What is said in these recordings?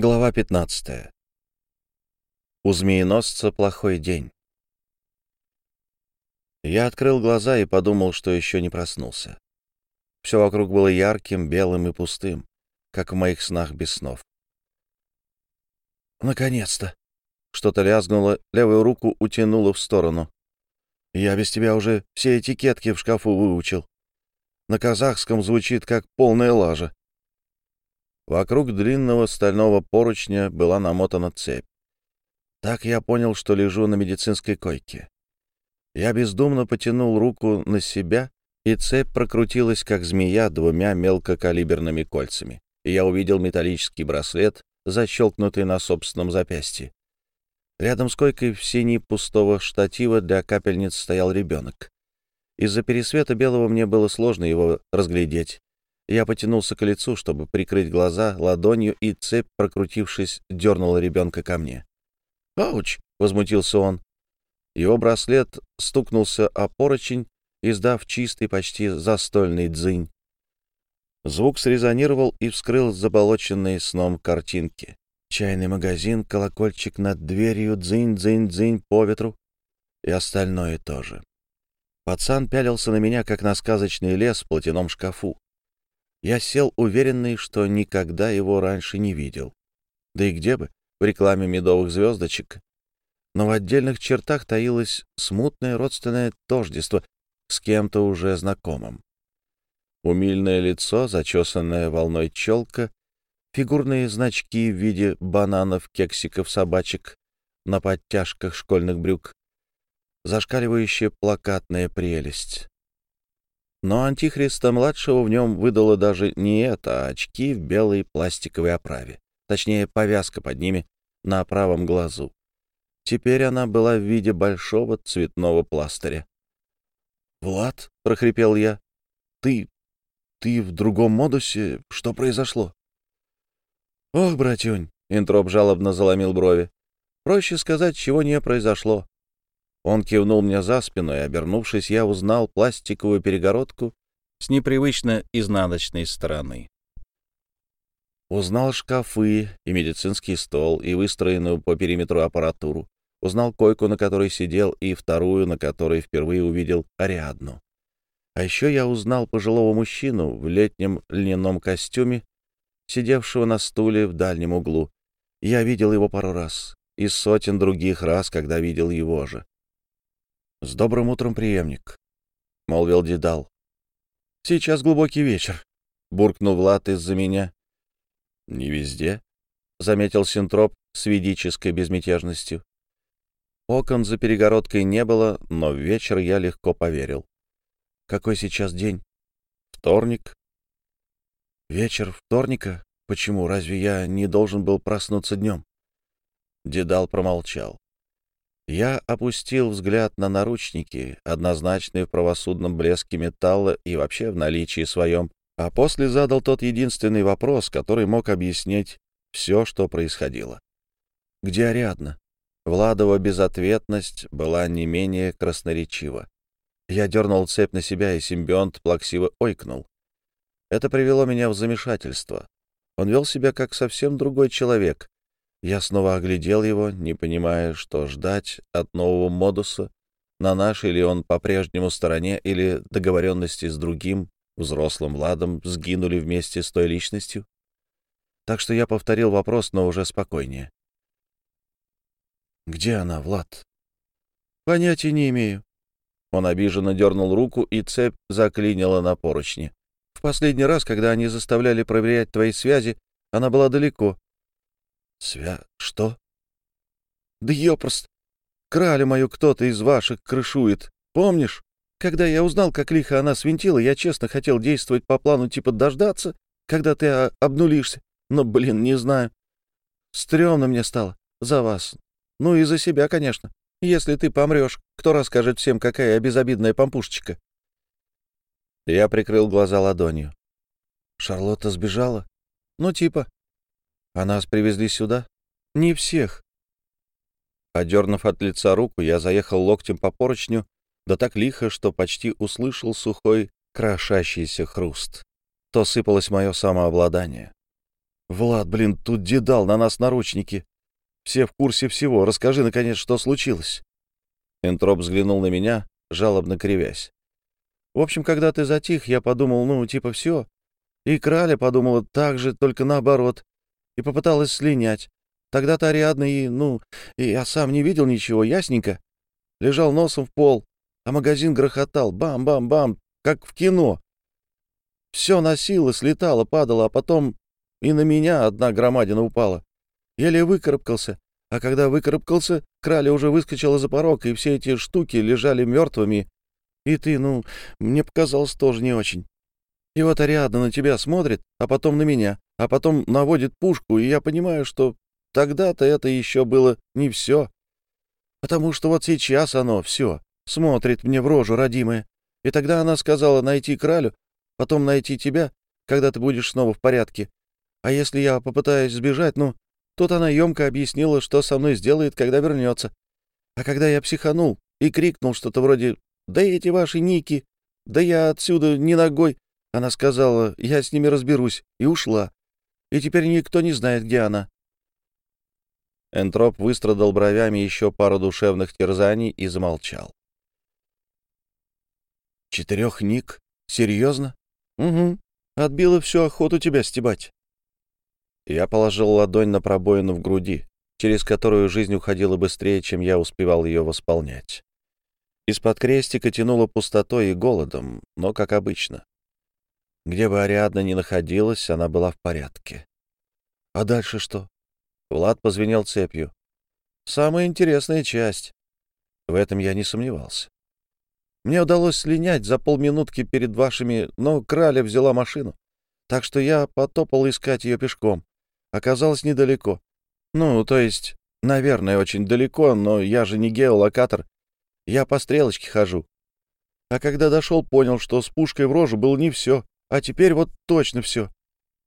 Глава 15. У змееносца плохой день. Я открыл глаза и подумал, что еще не проснулся. Все вокруг было ярким, белым и пустым, как в моих снах без снов. Наконец-то! Что-то лязгнуло, левую руку утянуло в сторону. Я без тебя уже все этикетки в шкафу выучил. На казахском звучит как полная лажа. Вокруг длинного стального поручня была намотана цепь. Так я понял, что лежу на медицинской койке. Я бездумно потянул руку на себя, и цепь прокрутилась, как змея, двумя мелкокалиберными кольцами, и я увидел металлический браслет, защелкнутый на собственном запястье. Рядом с койкой в синей пустого штатива для капельниц стоял ребенок. Из-за пересвета белого мне было сложно его разглядеть. Я потянулся к лицу, чтобы прикрыть глаза ладонью, и цепь, прокрутившись, дернула ребенка ко мне. «Ауч!» — возмутился он. Его браслет стукнулся о поручень, издав чистый, почти застольный дзынь. Звук срезонировал и вскрыл заболоченные сном картинки. Чайный магазин, колокольчик над дверью, дзынь-дзынь-дзынь по ветру и остальное тоже. Пацан пялился на меня, как на сказочный лес в платяном шкафу. Я сел уверенный, что никогда его раньше не видел. Да и где бы, в рекламе медовых звездочек. Но в отдельных чертах таилось смутное родственное тождество с кем-то уже знакомым. Умильное лицо, зачесанная волной челка, фигурные значки в виде бананов, кексиков, собачек на подтяжках школьных брюк, зашкаливающая плакатная прелесть. Но Антихриста-младшего в нем выдало даже не это, а очки в белой пластиковой оправе. Точнее, повязка под ними на правом глазу. Теперь она была в виде большого цветного пластыря. «Влад?» — прохрипел я. «Ты... ты в другом модусе? Что произошло?» «Ох, братюнь!» — Интроп жалобно заломил брови. «Проще сказать, чего не произошло. Он кивнул мне за спину, и, обернувшись, я узнал пластиковую перегородку с непривычно изнаночной стороны. Узнал шкафы и медицинский стол, и выстроенную по периметру аппаратуру. Узнал койку, на которой сидел, и вторую, на которой впервые увидел Ариадну. А еще я узнал пожилого мужчину в летнем льняном костюме, сидевшего на стуле в дальнем углу. Я видел его пару раз, и сотен других раз, когда видел его же. — С добрым утром, преемник, — молвил Дедал. — Сейчас глубокий вечер, — буркнул Влад из-за меня. — Не везде, — заметил Синтроп с ведической безмятежностью. Окон за перегородкой не было, но в вечер я легко поверил. — Какой сейчас день? — Вторник. — Вечер вторника? Почему? Разве я не должен был проснуться днем? Дедал промолчал. Я опустил взгляд на наручники, однозначные в правосудном блеске металла и вообще в наличии своем, а после задал тот единственный вопрос, который мог объяснить все, что происходило. «Где Ариадна?» Владова безответность была не менее красноречива. Я дернул цепь на себя, и симбионт плаксиво ойкнул. Это привело меня в замешательство. Он вел себя как совсем другой человек, я снова оглядел его, не понимая, что ждать от нового модуса, на нашей ли он по-прежнему стороне или договоренности с другим, взрослым Владом, сгинули вместе с той личностью. Так что я повторил вопрос, но уже спокойнее. «Где она, Влад?» «Понятия не имею». Он обиженно дернул руку, и цепь заклинила на поручне. «В последний раз, когда они заставляли проверять твои связи, она была далеко, Свя... что? Да ёпрост! Крали мою кто-то из ваших крышует. Помнишь? Когда я узнал, как лихо она свинтила, я честно хотел действовать по плану типа дождаться, когда ты а, обнулишься. Но, блин, не знаю. Стремно мне стало. За вас. Ну и за себя, конечно. Если ты помрешь, кто расскажет всем, какая я безобидная помпушечка? Я прикрыл глаза ладонью. Шарлотта сбежала? Ну, типа. А нас привезли сюда? Не всех. Одернув от лица руку, я заехал локтем по поручню, да так лихо, что почти услышал сухой, крошащийся хруст. То сыпалось мое самообладание. «Влад, блин, тут дедал на нас наручники. Все в курсе всего. Расскажи, наконец, что случилось?» Энтроп взглянул на меня, жалобно кривясь. «В общем, когда ты затих, я подумал, ну, типа, все. И Краля подумала так же, только наоборот, и попыталась слинять. Тогда-то Ариадна и, ну, и я сам не видел ничего, ясненько. Лежал носом в пол, а магазин грохотал, бам-бам-бам, как в кино. Все носило, слетало, падало, а потом и на меня одна громадина упала. Еле выкарабкался, а когда выкарабкался, Краля уже выскочила за порог, и все эти штуки лежали мертвыми. И ты, ну, мне показалось тоже не очень. И вот Ариадна на тебя смотрит, а потом на меня, а потом наводит пушку, и я понимаю, что тогда-то это еще было не все. Потому что вот сейчас оно все смотрит мне в рожу, родимое. И тогда она сказала найти кралю, потом найти тебя, когда ты будешь снова в порядке. А если я попытаюсь сбежать, ну, тут она емко объяснила, что со мной сделает, когда вернется. А когда я психанул и крикнул что-то вроде «Да эти ваши ники! Да я отсюда не ногой!» Она сказала «Я с ними разберусь» и ушла. И теперь никто не знает, где она. Энтроп выстрадал бровями еще пару душевных терзаний и замолчал. «Четырех ник? Серьезно?» «Угу. Отбила всю охоту тебя стебать». Я положил ладонь на пробоину в груди, через которую жизнь уходила быстрее, чем я успевал ее восполнять. Из-под крестика тянуло пустотой и голодом, но как обычно. Где бы Ариадна ни находилась, она была в порядке. А дальше что? Влад позвенел цепью. Самая интересная часть. В этом я не сомневался. Мне удалось слинять за полминутки перед вашими, но Краля взяла машину. Так что я потопал искать ее пешком. Оказалось недалеко. Ну, то есть, наверное, очень далеко, но я же не геолокатор. Я по стрелочке хожу. А когда дошел, понял, что с пушкой в рожу было не все. А теперь вот точно все.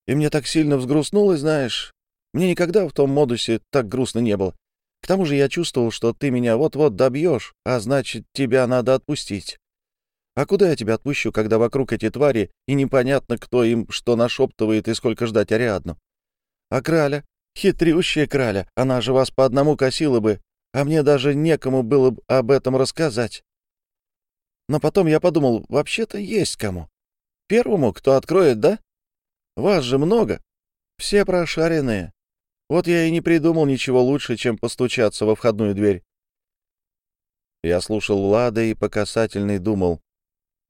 И мне так сильно взгрустнулось, знаешь. Мне никогда в том модусе так грустно не было. К тому же я чувствовал, что ты меня вот-вот добьешь, а значит, тебя надо отпустить. А куда я тебя отпущу, когда вокруг эти твари, и непонятно, кто им что нашептывает и сколько ждать Ариадну? А краля? Хитрющая краля, она же вас по одному косила бы, а мне даже некому было бы об этом рассказать. Но потом я подумал, вообще-то есть кому. Первому, кто откроет, да? Вас же много. Все прошаренные. Вот я и не придумал ничего лучше, чем постучаться во входную дверь. Я слушал Лада и по касательной думал.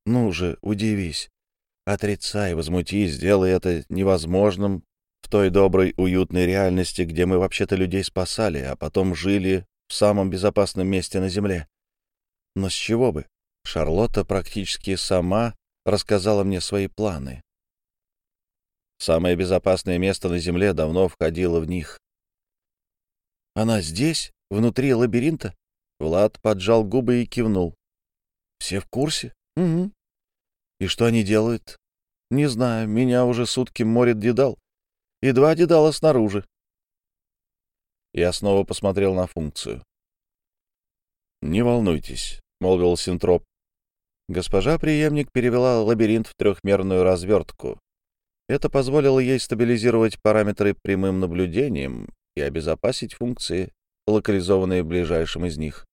Ну же, удивись. Отрицай, возмутись, сделай это невозможным в той доброй, уютной реальности, где мы вообще-то людей спасали, а потом жили в самом безопасном месте на Земле. Но с чего бы? Шарлотта практически сама рассказала мне свои планы. Самое безопасное место на Земле давно входило в них. «Она здесь, внутри лабиринта?» Влад поджал губы и кивнул. «Все в курсе?» «Угу». «И что они делают?» «Не знаю, меня уже сутки морит дедал. И два дедала снаружи». Я снова посмотрел на функцию. «Не волнуйтесь», — молвил Синтроп, Госпожа преемник перевела лабиринт в трехмерную развертку. Это позволило ей стабилизировать параметры прямым наблюдением и обезопасить функции, локализованные в ближайшем из них.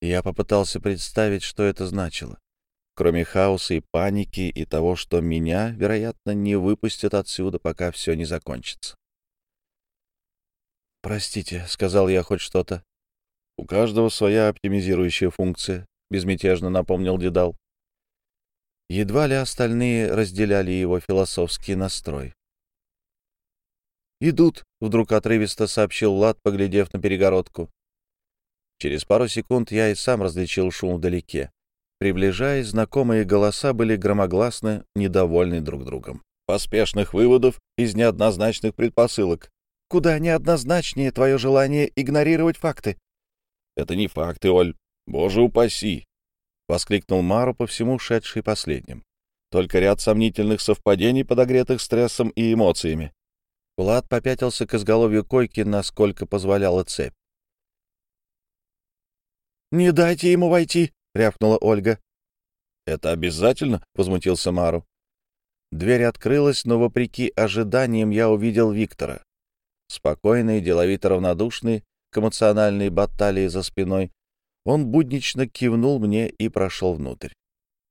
Я попытался представить, что это значило. Кроме хаоса и паники и того, что меня, вероятно, не выпустят отсюда, пока все не закончится. «Простите», — сказал я хоть что-то. «У каждого своя оптимизирующая функция», — безмятежно напомнил Дедал. Едва ли остальные разделяли его философский настрой. «Идут», — вдруг отрывисто сообщил Лад, поглядев на перегородку. Через пару секунд я и сам различил шум вдалеке. Приближаясь, знакомые голоса были громогласно недовольны друг другом. Поспешных выводов из неоднозначных предпосылок. «Куда неоднозначнее твое желание игнорировать факты?» «Это не факты, Оль. «Боже упаси!» — воскликнул Мару по всему шедший последним. Только ряд сомнительных совпадений, подогретых стрессом и эмоциями. Влад попятился к изголовью койки, насколько позволяла цепь. «Не дайте ему войти!» — рявкнула Ольга. «Это обязательно?» — возмутился Мару. Дверь открылась, но, вопреки ожиданиям, я увидел Виктора. Спокойный, деловито равнодушный к эмоциональной баталии за спиной, он буднично кивнул мне и прошел внутрь.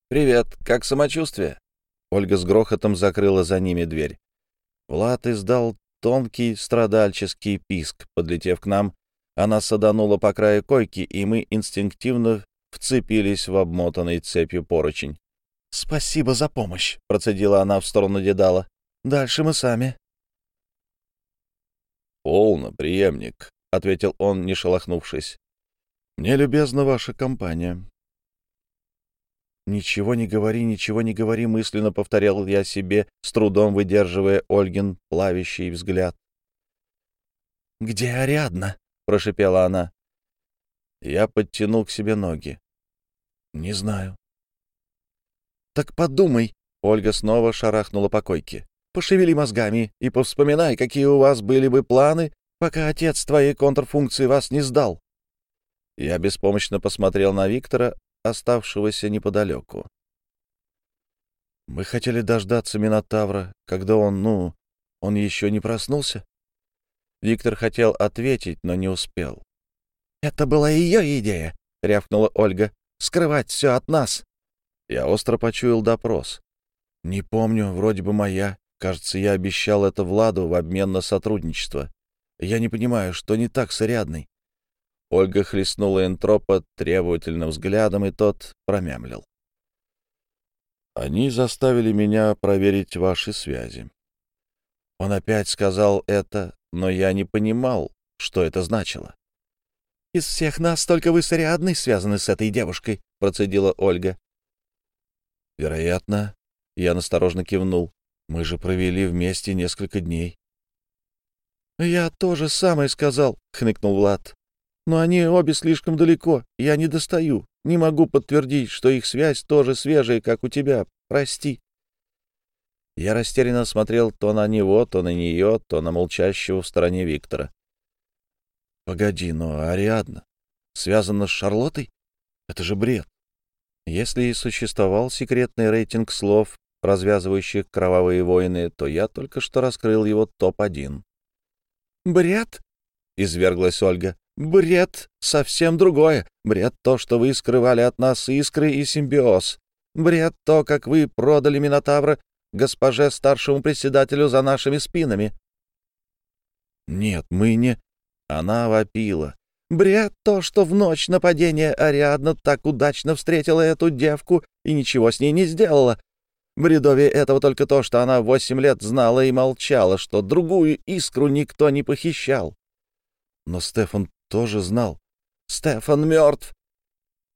«Привет, как самочувствие?» Ольга с грохотом закрыла за ними дверь. Влад издал тонкий страдальческий писк. Подлетев к нам, она саданула по краю койки, и мы инстинктивно вцепились в обмотанный цепью поручень. «Спасибо за помощь», — процедила она в сторону Дедала. «Дальше мы сами». «Полно, преемник», — ответил он, не шелохнувшись. «Мне любезна ваша компания». «Ничего не говори, ничего не говори», — мысленно повторял я себе, с трудом выдерживая Ольгин плавящий взгляд. «Где Ариадна?» — прошипела она. Я подтянул к себе ноги. «Не знаю». «Так подумай!» — Ольга снова шарахнула по койке. «Пошевели мозгами и повспоминай, какие у вас были бы планы, пока отец твоей контрфункции вас не сдал». Я беспомощно посмотрел на Виктора, оставшегося неподалеку. «Мы хотели дождаться Минотавра, когда он, ну, он еще не проснулся?» Виктор хотел ответить, но не успел. «Это была ее идея», — рявкнула Ольга. «Скрывать все от нас». Я остро почуял допрос. «Не помню, вроде бы моя. Кажется, я обещал это Владу в обмен на сотрудничество. Я не понимаю, что не так с Ариадной». Ольга хлестнула Энтропа требовательным взглядом, и тот промямлил. «Они заставили меня проверить ваши связи». Он опять сказал это, но я не понимал, что это значило. «Из всех нас только вы с Ариадной связаны с этой девушкой», — процедила Ольга. Вероятно, я насторожно кивнул. Мы же провели вместе несколько дней. «Я тоже самое сказал», — хныкнул Влад. «Но они обе слишком далеко. Я не достаю. Не могу подтвердить, что их связь тоже свежая, как у тебя. Прости». Я растерянно смотрел то на него, то на нее, то на молчащего в стороне Виктора. «Погоди, но Ариадна связана с Шарлоттой? Это же бред!» Если и существовал секретный рейтинг слов, развязывающих кровавые войны, то я только что раскрыл его топ-1. «Бред?» — изверглась Ольга. «Бред — совсем другое. Бред — то, что вы скрывали от нас искры и симбиоз. Бред — то, как вы продали Минотавра госпоже старшему председателю за нашими спинами». «Нет, мы не...» Она вопила. Бред то, что в ночь нападения Ариадна так удачно встретила эту девку и ничего с ней не сделала. Бредовее этого только то, что она восемь лет знала и молчала, что другую искру никто не похищал. Но Стефан тоже знал. Стефан мертв.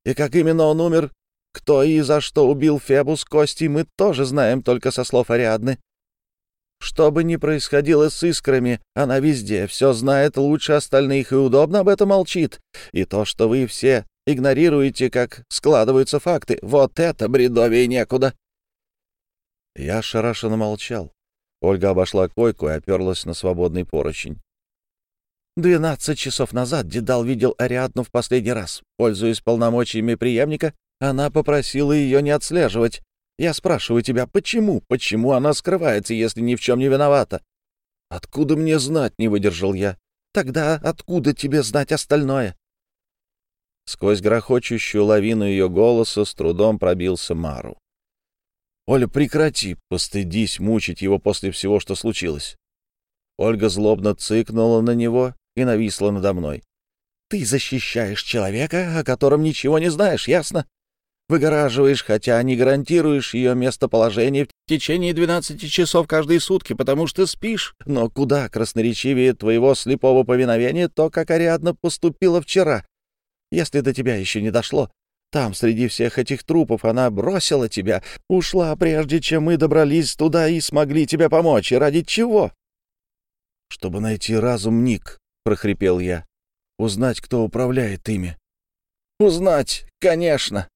И как именно он умер, кто и за что убил Фебу с Костей, мы тоже знаем только со слов Ариадны. Что бы ни происходило с искрами, она везде все знает лучше остальных и удобно об этом молчит. И то, что вы все игнорируете, как складываются факты, вот это бредовее некуда. Я ошарашенно молчал. Ольга обошла койку и оперлась на свободный поручень. Двенадцать часов назад Дедал видел Ариадну в последний раз. Пользуясь полномочиями преемника, она попросила ее не отслеживать. Я спрашиваю тебя, почему? Почему она скрывается, если ни в чем не виновата? Откуда мне знать, не выдержал я. Тогда откуда тебе знать остальное? Сквозь грохочущую лавину ее голоса с трудом пробился Мару. «Оля, прекрати, постыдись мучить его после всего, что случилось». Ольга злобно цыкнула на него и нависла надо мной. «Ты защищаешь человека, о котором ничего не знаешь, ясно? Выгораживаешь, хотя не гарантируешь ее местоположение в течение 12 часов каждые сутки, потому что спишь. Но куда красноречивее твоего слепого повиновения то, как Ариадна поступила вчера. Если до тебя еще не дошло, там, среди всех этих трупов, она бросила тебя, ушла, прежде чем мы добрались туда и смогли тебе помочь. И ради чего? — Чтобы найти разум Ник, — прохрипел я. — Узнать, кто управляет ими. — Узнать, конечно,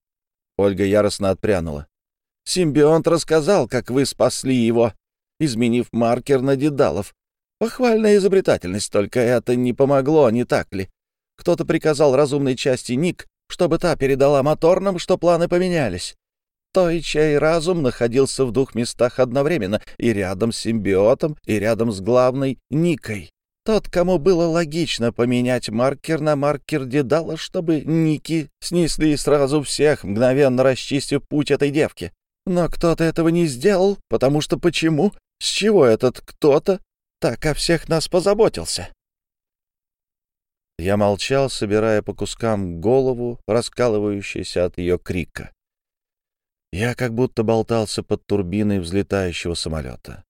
Ольга яростно отпрянула. «Симбионт рассказал, как вы спасли его, изменив маркер на Дедалов. Похвальная изобретательность, только это не помогло, не так ли? Кто-то приказал разумной части Ник, чтобы та передала моторным, что планы поменялись. Той, чей разум находился в двух местах одновременно, и рядом с симбиотом, и рядом с главной Никой. Тот, кому было логично поменять маркер на маркер Дедала, чтобы Ники снесли сразу всех, мгновенно расчистив путь этой девки. Но кто-то этого не сделал, потому что почему? С чего этот кто-то так о всех нас позаботился? Я молчал, собирая по кускам голову, раскалывающуюся от ее крика. Я как будто болтался под турбиной взлетающего самолета.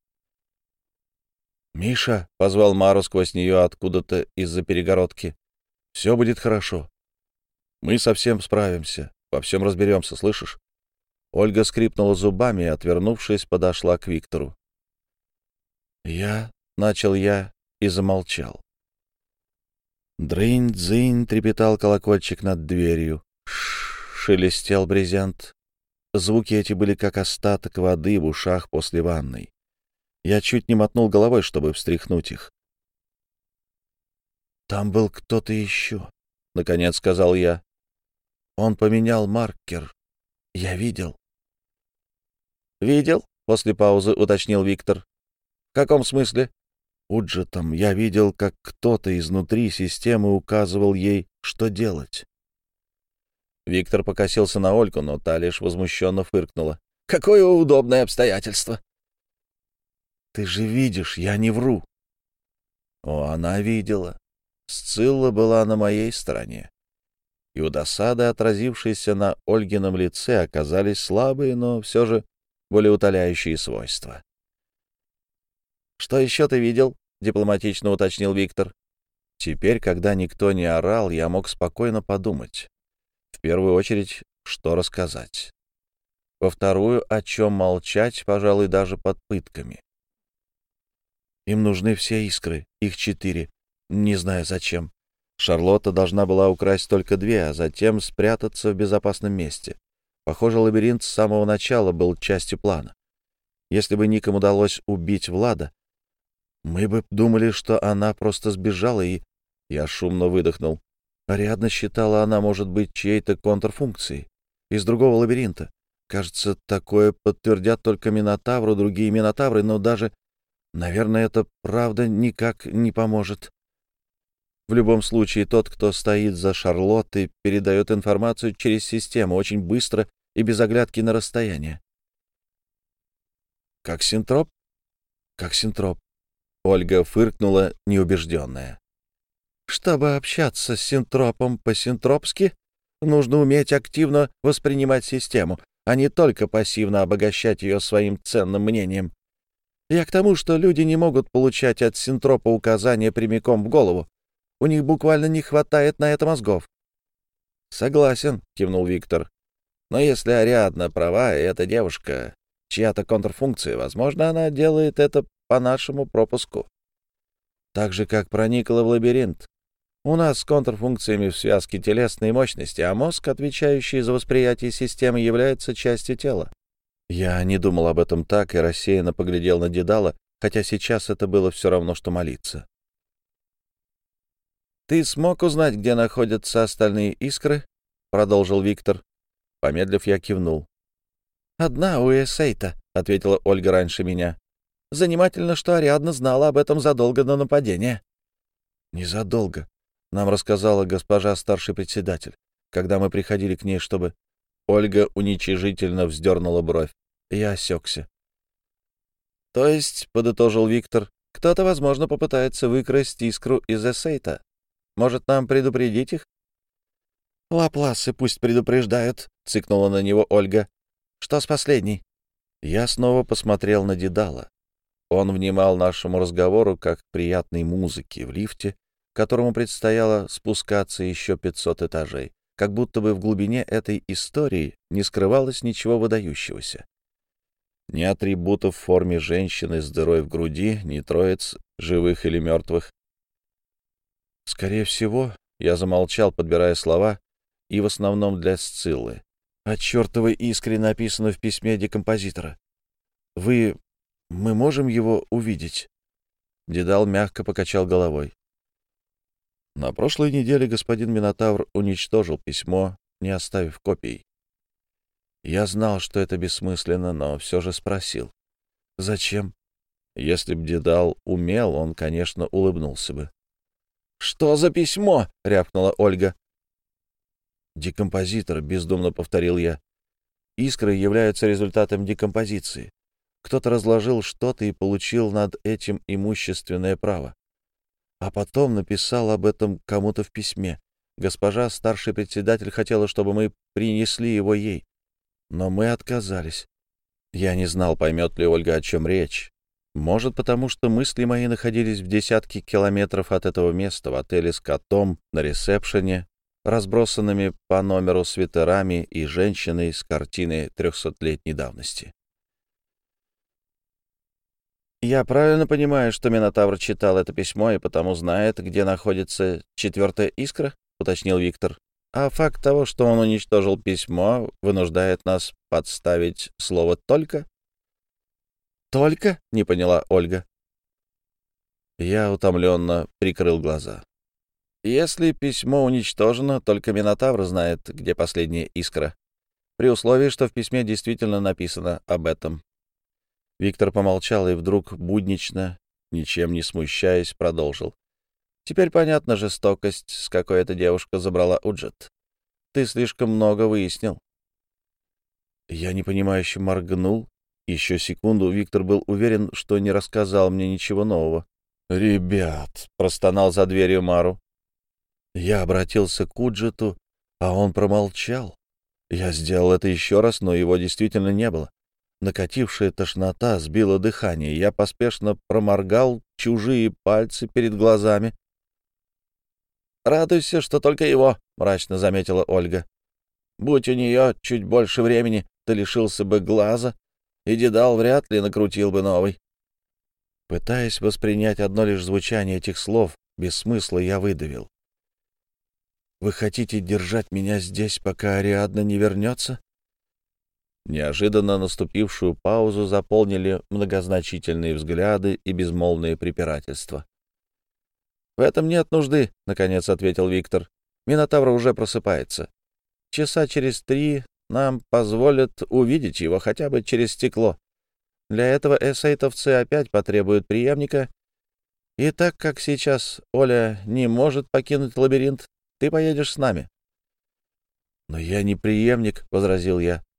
«Миша!» — позвал Мару сквозь нее откуда-то из-за перегородки. «Все будет хорошо. Мы совсем справимся, во всем разберемся, слышишь?» Ольга скрипнула зубами и, отвернувшись, подошла к Виктору. «Я...» — начал я и замолчал. Дрынь-дзынь трепетал колокольчик над дверью. Ш шелестел брезент. Звуки эти были как остаток воды в ушах после ванной. Я чуть не мотнул головой, чтобы встряхнуть их. «Там был кто-то еще», — наконец сказал я. «Он поменял маркер. Я видел». «Видел?» — после паузы уточнил Виктор. «В каком смысле?» Уджетом я видел, как кто-то изнутри системы указывал ей, что делать. Виктор покосился на Ольгу, но та лишь возмущенно фыркнула. «Какое удобное обстоятельство!» Ты же видишь, я не вру. О, она видела. Сцилла была на моей стороне. И у досады, отразившейся на Ольгином лице, оказались слабые, но все же более утоляющие свойства. «Что еще ты видел?» — дипломатично уточнил Виктор. Теперь, когда никто не орал, я мог спокойно подумать. В первую очередь, что рассказать. Во вторую, о чем молчать, пожалуй, даже под пытками. Им нужны все искры, их четыре. Не знаю зачем. Шарлотта должна была украсть только две, а затем спрятаться в безопасном месте. Похоже, лабиринт с самого начала был частью плана. Если бы Никам удалось убить Влада, мы бы думали, что она просто сбежала, и... Я шумно выдохнул. Ариадна считала, она может быть чьей-то контрфункцией. Из другого лабиринта. Кажется, такое подтвердят только Минотавру, другие Минотавры, но даже Наверное, это правда никак не поможет. В любом случае, тот, кто стоит за Шарлоттой, передает информацию через систему очень быстро и без оглядки на расстояние. Как синтроп? Как синтроп. Ольга фыркнула, неубежденная. Чтобы общаться с синтропом по-синтропски, нужно уметь активно воспринимать систему, а не только пассивно обогащать ее своим ценным мнением. Я к тому, что люди не могут получать от синтропа указания прямиком в голову. У них буквально не хватает на это мозгов. — Согласен, — кивнул Виктор. — Но если Ариадна права, и эта девушка чья-то контрфункция, возможно, она делает это по нашему пропуску. Так же, как проникла в лабиринт. У нас с контрфункциями в связке телесной мощности, а мозг, отвечающий за восприятие системы, является частью тела. Я не думал об этом так и рассеянно поглядел на Дедала, хотя сейчас это было все равно, что молиться. «Ты смог узнать, где находятся остальные искры?» — продолжил Виктор. Помедлив, я кивнул. «Одна у Эсейта», — ответила Ольга раньше меня. «Занимательно, что Ариадна знала об этом задолго до нападения». «Незадолго», — нам рассказала госпожа старший председатель, когда мы приходили к ней, чтобы Ольга уничижительно вздернула бровь. Я осекся. «То есть, — подытожил Виктор, — кто-то, возможно, попытается выкрасть искру из эссейта. Может, нам предупредить их?» «Лапласы пусть предупреждают», — цикнула на него Ольга. «Что с последней?» Я снова посмотрел на Дедала. Он внимал нашему разговору как приятной музыке в лифте, которому предстояло спускаться еще пятьсот этажей как будто бы в глубине этой истории не скрывалось ничего выдающегося. Ни атрибутов в форме женщины с дырой в груди, ни троиц, живых или мертвых. Скорее всего, я замолчал, подбирая слова, и в основном для Сциллы. О чертовой искре написано в письме декомпозитора. Вы... мы можем его увидеть? Дедал мягко покачал головой. На прошлой неделе господин Минотавр уничтожил письмо, не оставив копий. Я знал, что это бессмысленно, но все же спросил. «Зачем?» Если б Дедал умел, он, конечно, улыбнулся бы. «Что за письмо?» — рявкнула Ольга. «Декомпозитор», — бездумно повторил я. «Искры являются результатом декомпозиции. Кто-то разложил что-то и получил над этим имущественное право. А потом написал об этом кому-то в письме. Госпожа, старший председатель, хотела, чтобы мы принесли его ей. Но мы отказались. Я не знал, поймет ли Ольга, о чем речь. Может, потому что мысли мои находились в десятке километров от этого места, в отеле с котом, на ресепшене, разбросанными по номеру свитерами и женщиной с картиной трехсотлетней давности. «Я правильно понимаю, что Минотавр читал это письмо и потому знает, где находится четвертая искра?» — уточнил Виктор. «А факт того, что он уничтожил письмо, вынуждает нас подставить слово «только»?» «Только?» — не поняла Ольга. Я утомленно прикрыл глаза. Если письмо уничтожено, только Минотавр знает, где последняя искра. При условии, что в письме действительно написано об этом. Виктор помолчал и вдруг буднично, ничем не смущаясь, продолжил. Теперь понятна жестокость, с какой эта девушка забрала Уджет. Ты слишком много выяснил. Я непонимающе моргнул, еще секунду Виктор был уверен, что не рассказал мне ничего нового. «Ребят!» — простонал за дверью Мару. Я обратился к Уджету, а он промолчал. Я сделал это еще раз, но его действительно не было. Накатившая тошнота сбила дыхание. Я поспешно проморгал чужие пальцы перед глазами. «Радуйся, что только его», — мрачно заметила Ольга. «Будь у нее чуть больше времени, ты лишился бы глаза, и Дедал вряд ли накрутил бы новый. Пытаясь воспринять одно лишь звучание этих слов, без смысла я выдавил. «Вы хотите держать меня здесь, пока Ариадна не вернется?» Неожиданно наступившую паузу заполнили многозначительные взгляды и безмолвные препирательства. «В этом нет нужды», — наконец ответил Виктор. «Минотавр уже просыпается. Часа через три нам позволят увидеть его хотя бы через стекло. Для этого эсейтовцы опять потребуют преемника. И так как сейчас Оля не может покинуть лабиринт, ты поедешь с нами. — Но я не преемник, — возразил я. —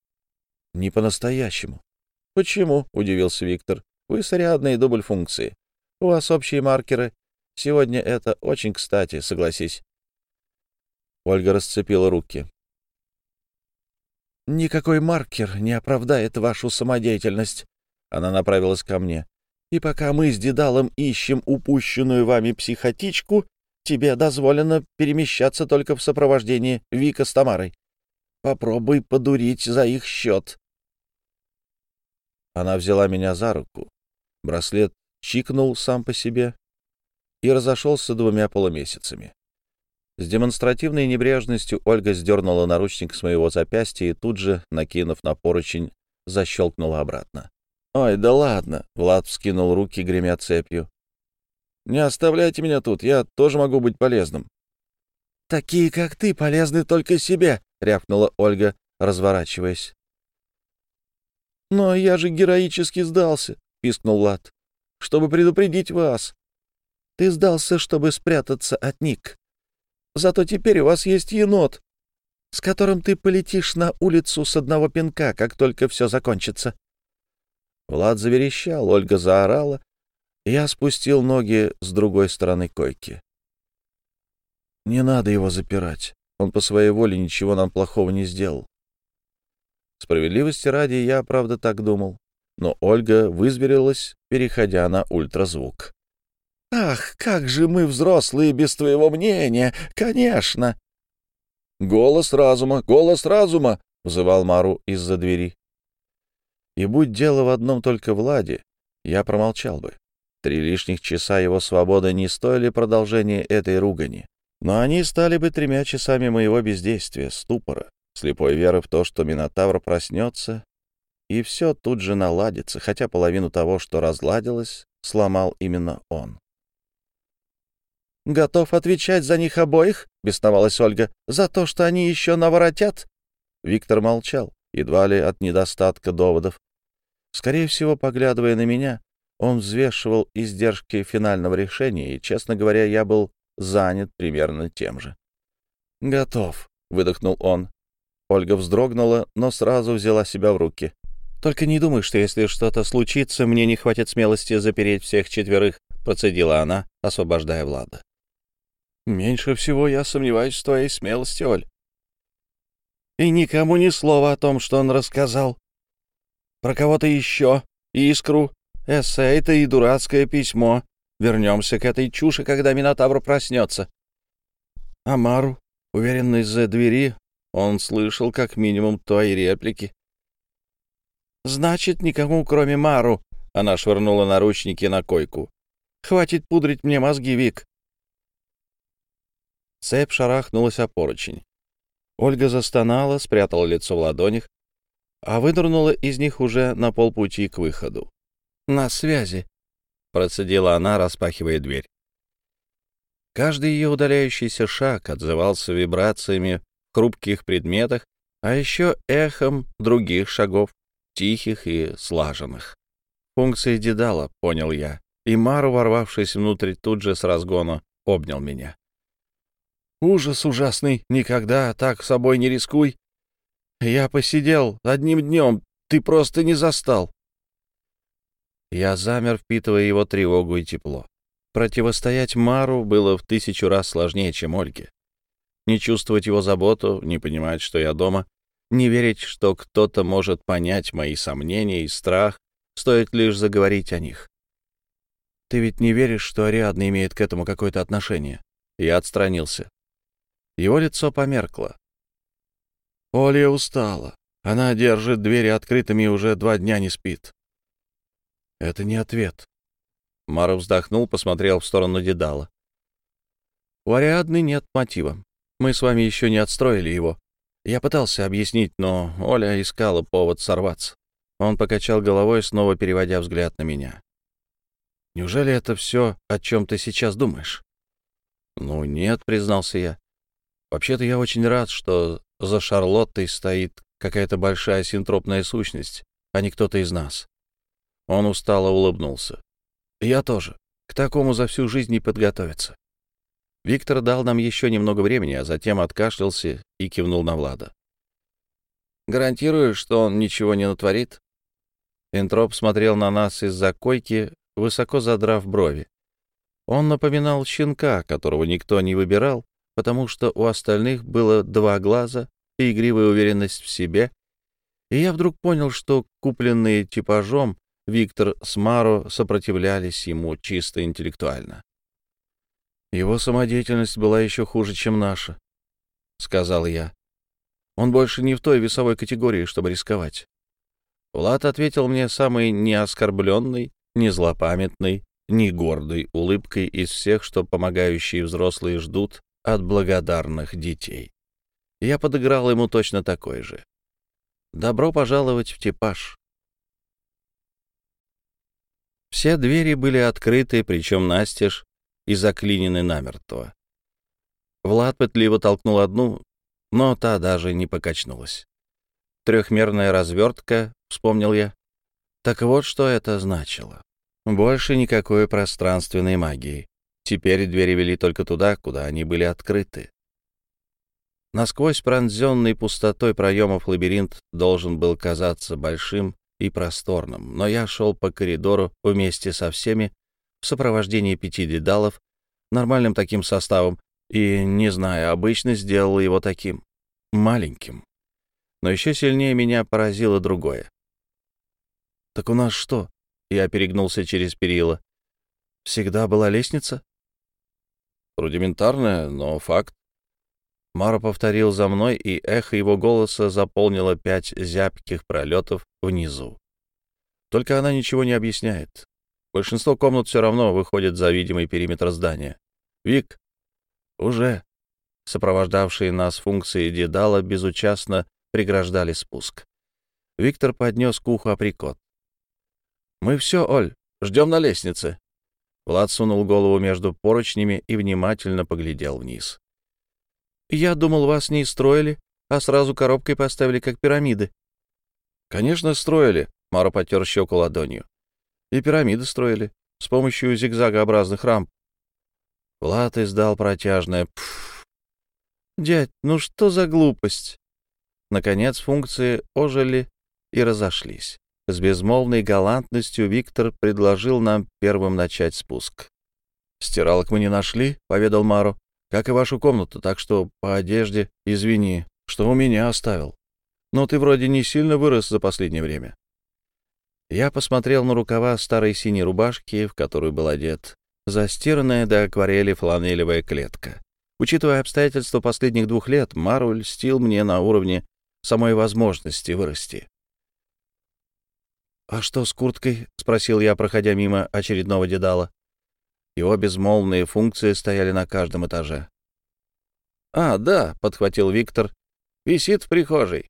Не по-настоящему. — Почему? — удивился Виктор. — Вы срядные дубль функции. У вас общие маркеры. Сегодня это очень кстати, согласись. Ольга расцепила руки. Никакой маркер не оправдает вашу самодеятельность. Она направилась ко мне. И пока мы с Дедалом ищем упущенную вами психотичку, тебе дозволено перемещаться только в сопровождении Вика с Тамарой. Попробуй подурить за их счет. Она взяла меня за руку. Браслет чикнул сам по себе и разошелся двумя полумесяцами. С демонстративной небрежностью Ольга сдернула наручник с моего запястья и тут же, накинув на поручень, защелкнула обратно. «Ой, да ладно!» — Влад вскинул руки, гремя цепью. «Не оставляйте меня тут, я тоже могу быть полезным». «Такие, как ты, полезны только себе!» — рявкнула Ольга, разворачиваясь. «Но я же героически сдался!» — пискнул Влад. «Чтобы предупредить вас. Ты сдался, чтобы спрятаться от Ник. Зато теперь у вас есть енот, с которым ты полетишь на улицу с одного пинка, как только все закончится. Влад заверещал, Ольга заорала. Я спустил ноги с другой стороны койки. Не надо его запирать. Он по своей воле ничего нам плохого не сделал. Справедливости ради, я, правда, так думал. Но Ольга вызверилась, переходя на ультразвук. «Ах, как же мы взрослые без твоего мнения! Конечно!» «Голос разума! Голос разума!» — взывал Мару из-за двери. И будь дело в одном только Владе, я промолчал бы. Три лишних часа его свободы не стоили продолжения этой ругани. Но они стали бы тремя часами моего бездействия, ступора, слепой веры в то, что Минотавр проснется, и все тут же наладится, хотя половину того, что разладилось, сломал именно он. «Готов отвечать за них обоих?» — бесновалась Ольга. «За то, что они еще наворотят?» Виктор молчал. едва ли от недостатка доводов. Скорее всего, поглядывая на меня, он взвешивал издержки финального решения, и, честно говоря, я был занят примерно тем же. «Готов», — выдохнул он. Ольга вздрогнула, но сразу взяла себя в руки. «Только не думай, что если что-то случится, мне не хватит смелости запереть всех четверых», — процедила она, освобождая Влада. «Меньше всего я сомневаюсь в твоей смелости, Оль. И никому ни слова о том, что он рассказал. Про кого-то еще, искру, эссей-то и дурацкое письмо. Вернемся к этой чуши, когда Минотавр проснется. Амару, уверенно из-за двери, он слышал как минимум твои реплики. «Значит, никому, кроме Мару», — она швырнула наручники на койку. «Хватит пудрить мне мозги, Вик». Цепь шарахнулась о поручень. Ольга застонала, спрятала лицо в ладонях, а вынырнула из них уже на полпути к выходу. «На связи», — процедила она, распахивая дверь. Каждый ее удаляющийся шаг отзывался вибрациями хрупких предметах, а еще эхом других шагов, тихих и слаженных. Функции Дедала, понял я, и Мару, ворвавшись внутрь, тут же с разгона обнял меня. Ужас ужасный, никогда так с собой не рискуй. Я посидел одним днем, ты просто не застал. Я замер, впитывая его тревогу и тепло. Противостоять Мару было в тысячу раз сложнее, чем Ольге. Не чувствовать его заботу, не понимать, что я дома, не верить, что кто-то может понять мои сомнения и страх, стоит лишь заговорить о них. Ты ведь не веришь, что Ариадна имеет к этому какое-то отношение? Я отстранился. Его лицо померкло. Оля устала. Она держит двери открытыми и уже два дня не спит. Это не ответ. Маров вздохнул, посмотрел в сторону Дедала. У Ариадны нет мотива. Мы с вами еще не отстроили его. Я пытался объяснить, но Оля искала повод сорваться. Он покачал головой, снова переводя взгляд на меня. «Неужели это все, о чем ты сейчас думаешь?» «Ну, нет», — признался я. Вообще-то я очень рад, что за Шарлоттой стоит какая-то большая синтропная сущность, а не кто-то из нас. Он устало улыбнулся. Я тоже. К такому за всю жизнь не подготовиться. Виктор дал нам еще немного времени, а затем откашлялся и кивнул на Влада. «Гарантирую, что он ничего не натворит?» Энтроп смотрел на нас из-за койки, высоко задрав брови. Он напоминал щенка, которого никто не выбирал, потому что у остальных было два глаза и игривая уверенность в себе, и я вдруг понял, что купленные типажом Виктор с Маро сопротивлялись ему чисто интеллектуально. «Его самодеятельность была еще хуже, чем наша», — сказал я. «Он больше не в той весовой категории, чтобы рисковать». Влад ответил мне самой неоскорбленной, не злопамятной, не гордой улыбкой из всех, что помогающие взрослые ждут от благодарных детей. Я подыграл ему точно такой же. Добро пожаловать в типаж. Все двери были открыты, причем настежь, и заклинены намертво. Влад пытливо толкнул одну, но та даже не покачнулась. Трехмерная развертка, вспомнил я. Так вот, что это значило. Больше никакой пространственной магии. Теперь двери вели только туда, куда они были открыты. Насквозь пронзенный пустотой проемов лабиринт должен был казаться большим и просторным, но я шел по коридору вместе со всеми в сопровождении пяти дедалов, нормальным таким составом, и, не знаю, обычно сделал его таким, маленьким. Но еще сильнее меня поразило другое. «Так у нас что?» — я перегнулся через перила. «Всегда была лестница?» Рудиментарная, но факт. Мара повторил за мной, и эхо его голоса заполнило пять зябких пролетов внизу. Только она ничего не объясняет. Большинство комнат все равно выходит за видимый периметр здания. «Вик!» «Уже!» Сопровождавшие нас функции Дедала безучастно преграждали спуск. Виктор поднес к уху априкот. «Мы все, Оль, ждем на лестнице». Влад сунул голову между поручнями и внимательно поглядел вниз. «Я думал, вас не строили, а сразу коробкой поставили, как пирамиды». «Конечно, строили», — Маро потер щеку ладонью. «И пирамиды строили с помощью зигзагообразных рамп». Влад издал протяжное «пф». «Дядь, ну что за глупость?» Наконец функции ожили и разошлись. С безмолвной галантностью Виктор предложил нам первым начать спуск. «Стиралок мы не нашли», — поведал Мару, — «как и вашу комнату, так что по одежде извини, что у меня оставил. Но ты вроде не сильно вырос за последнее время». Я посмотрел на рукава старой синей рубашки, в которую был одет, застиранная до акварели фланелевая клетка. Учитывая обстоятельства последних двух лет, Мару льстил мне на уровне самой возможности вырасти. «А что с курткой?» — спросил я, проходя мимо очередного дедала. Его безмолвные функции стояли на каждом этаже. «А, да», — подхватил Виктор, — «висит в прихожей.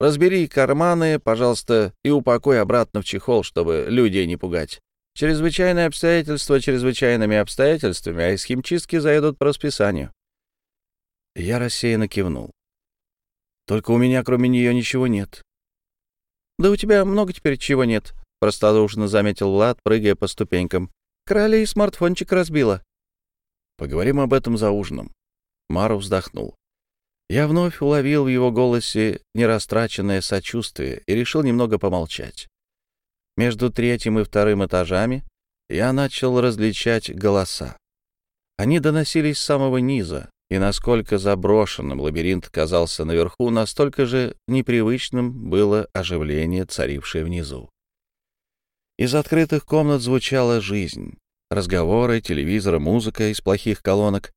Разбери карманы, пожалуйста, и упакуй обратно в чехол, чтобы людей не пугать. Чрезвычайные обстоятельства чрезвычайными обстоятельствами, а из химчистки заедут по расписанию». Я рассеянно кивнул. «Только у меня кроме нее ничего нет. «Да у тебя много теперь чего нет», — простодушно заметил Влад, прыгая по ступенькам. «Краля и смартфончик разбила». «Поговорим об этом за ужином». Мару вздохнул. Я вновь уловил в его голосе нерастраченное сочувствие и решил немного помолчать. Между третьим и вторым этажами я начал различать голоса. Они доносились с самого низа, и насколько заброшенным лабиринт казался наверху, настолько же непривычным было оживление, царившее внизу. Из открытых комнат звучала жизнь. Разговоры, телевизор, музыка из плохих колонок.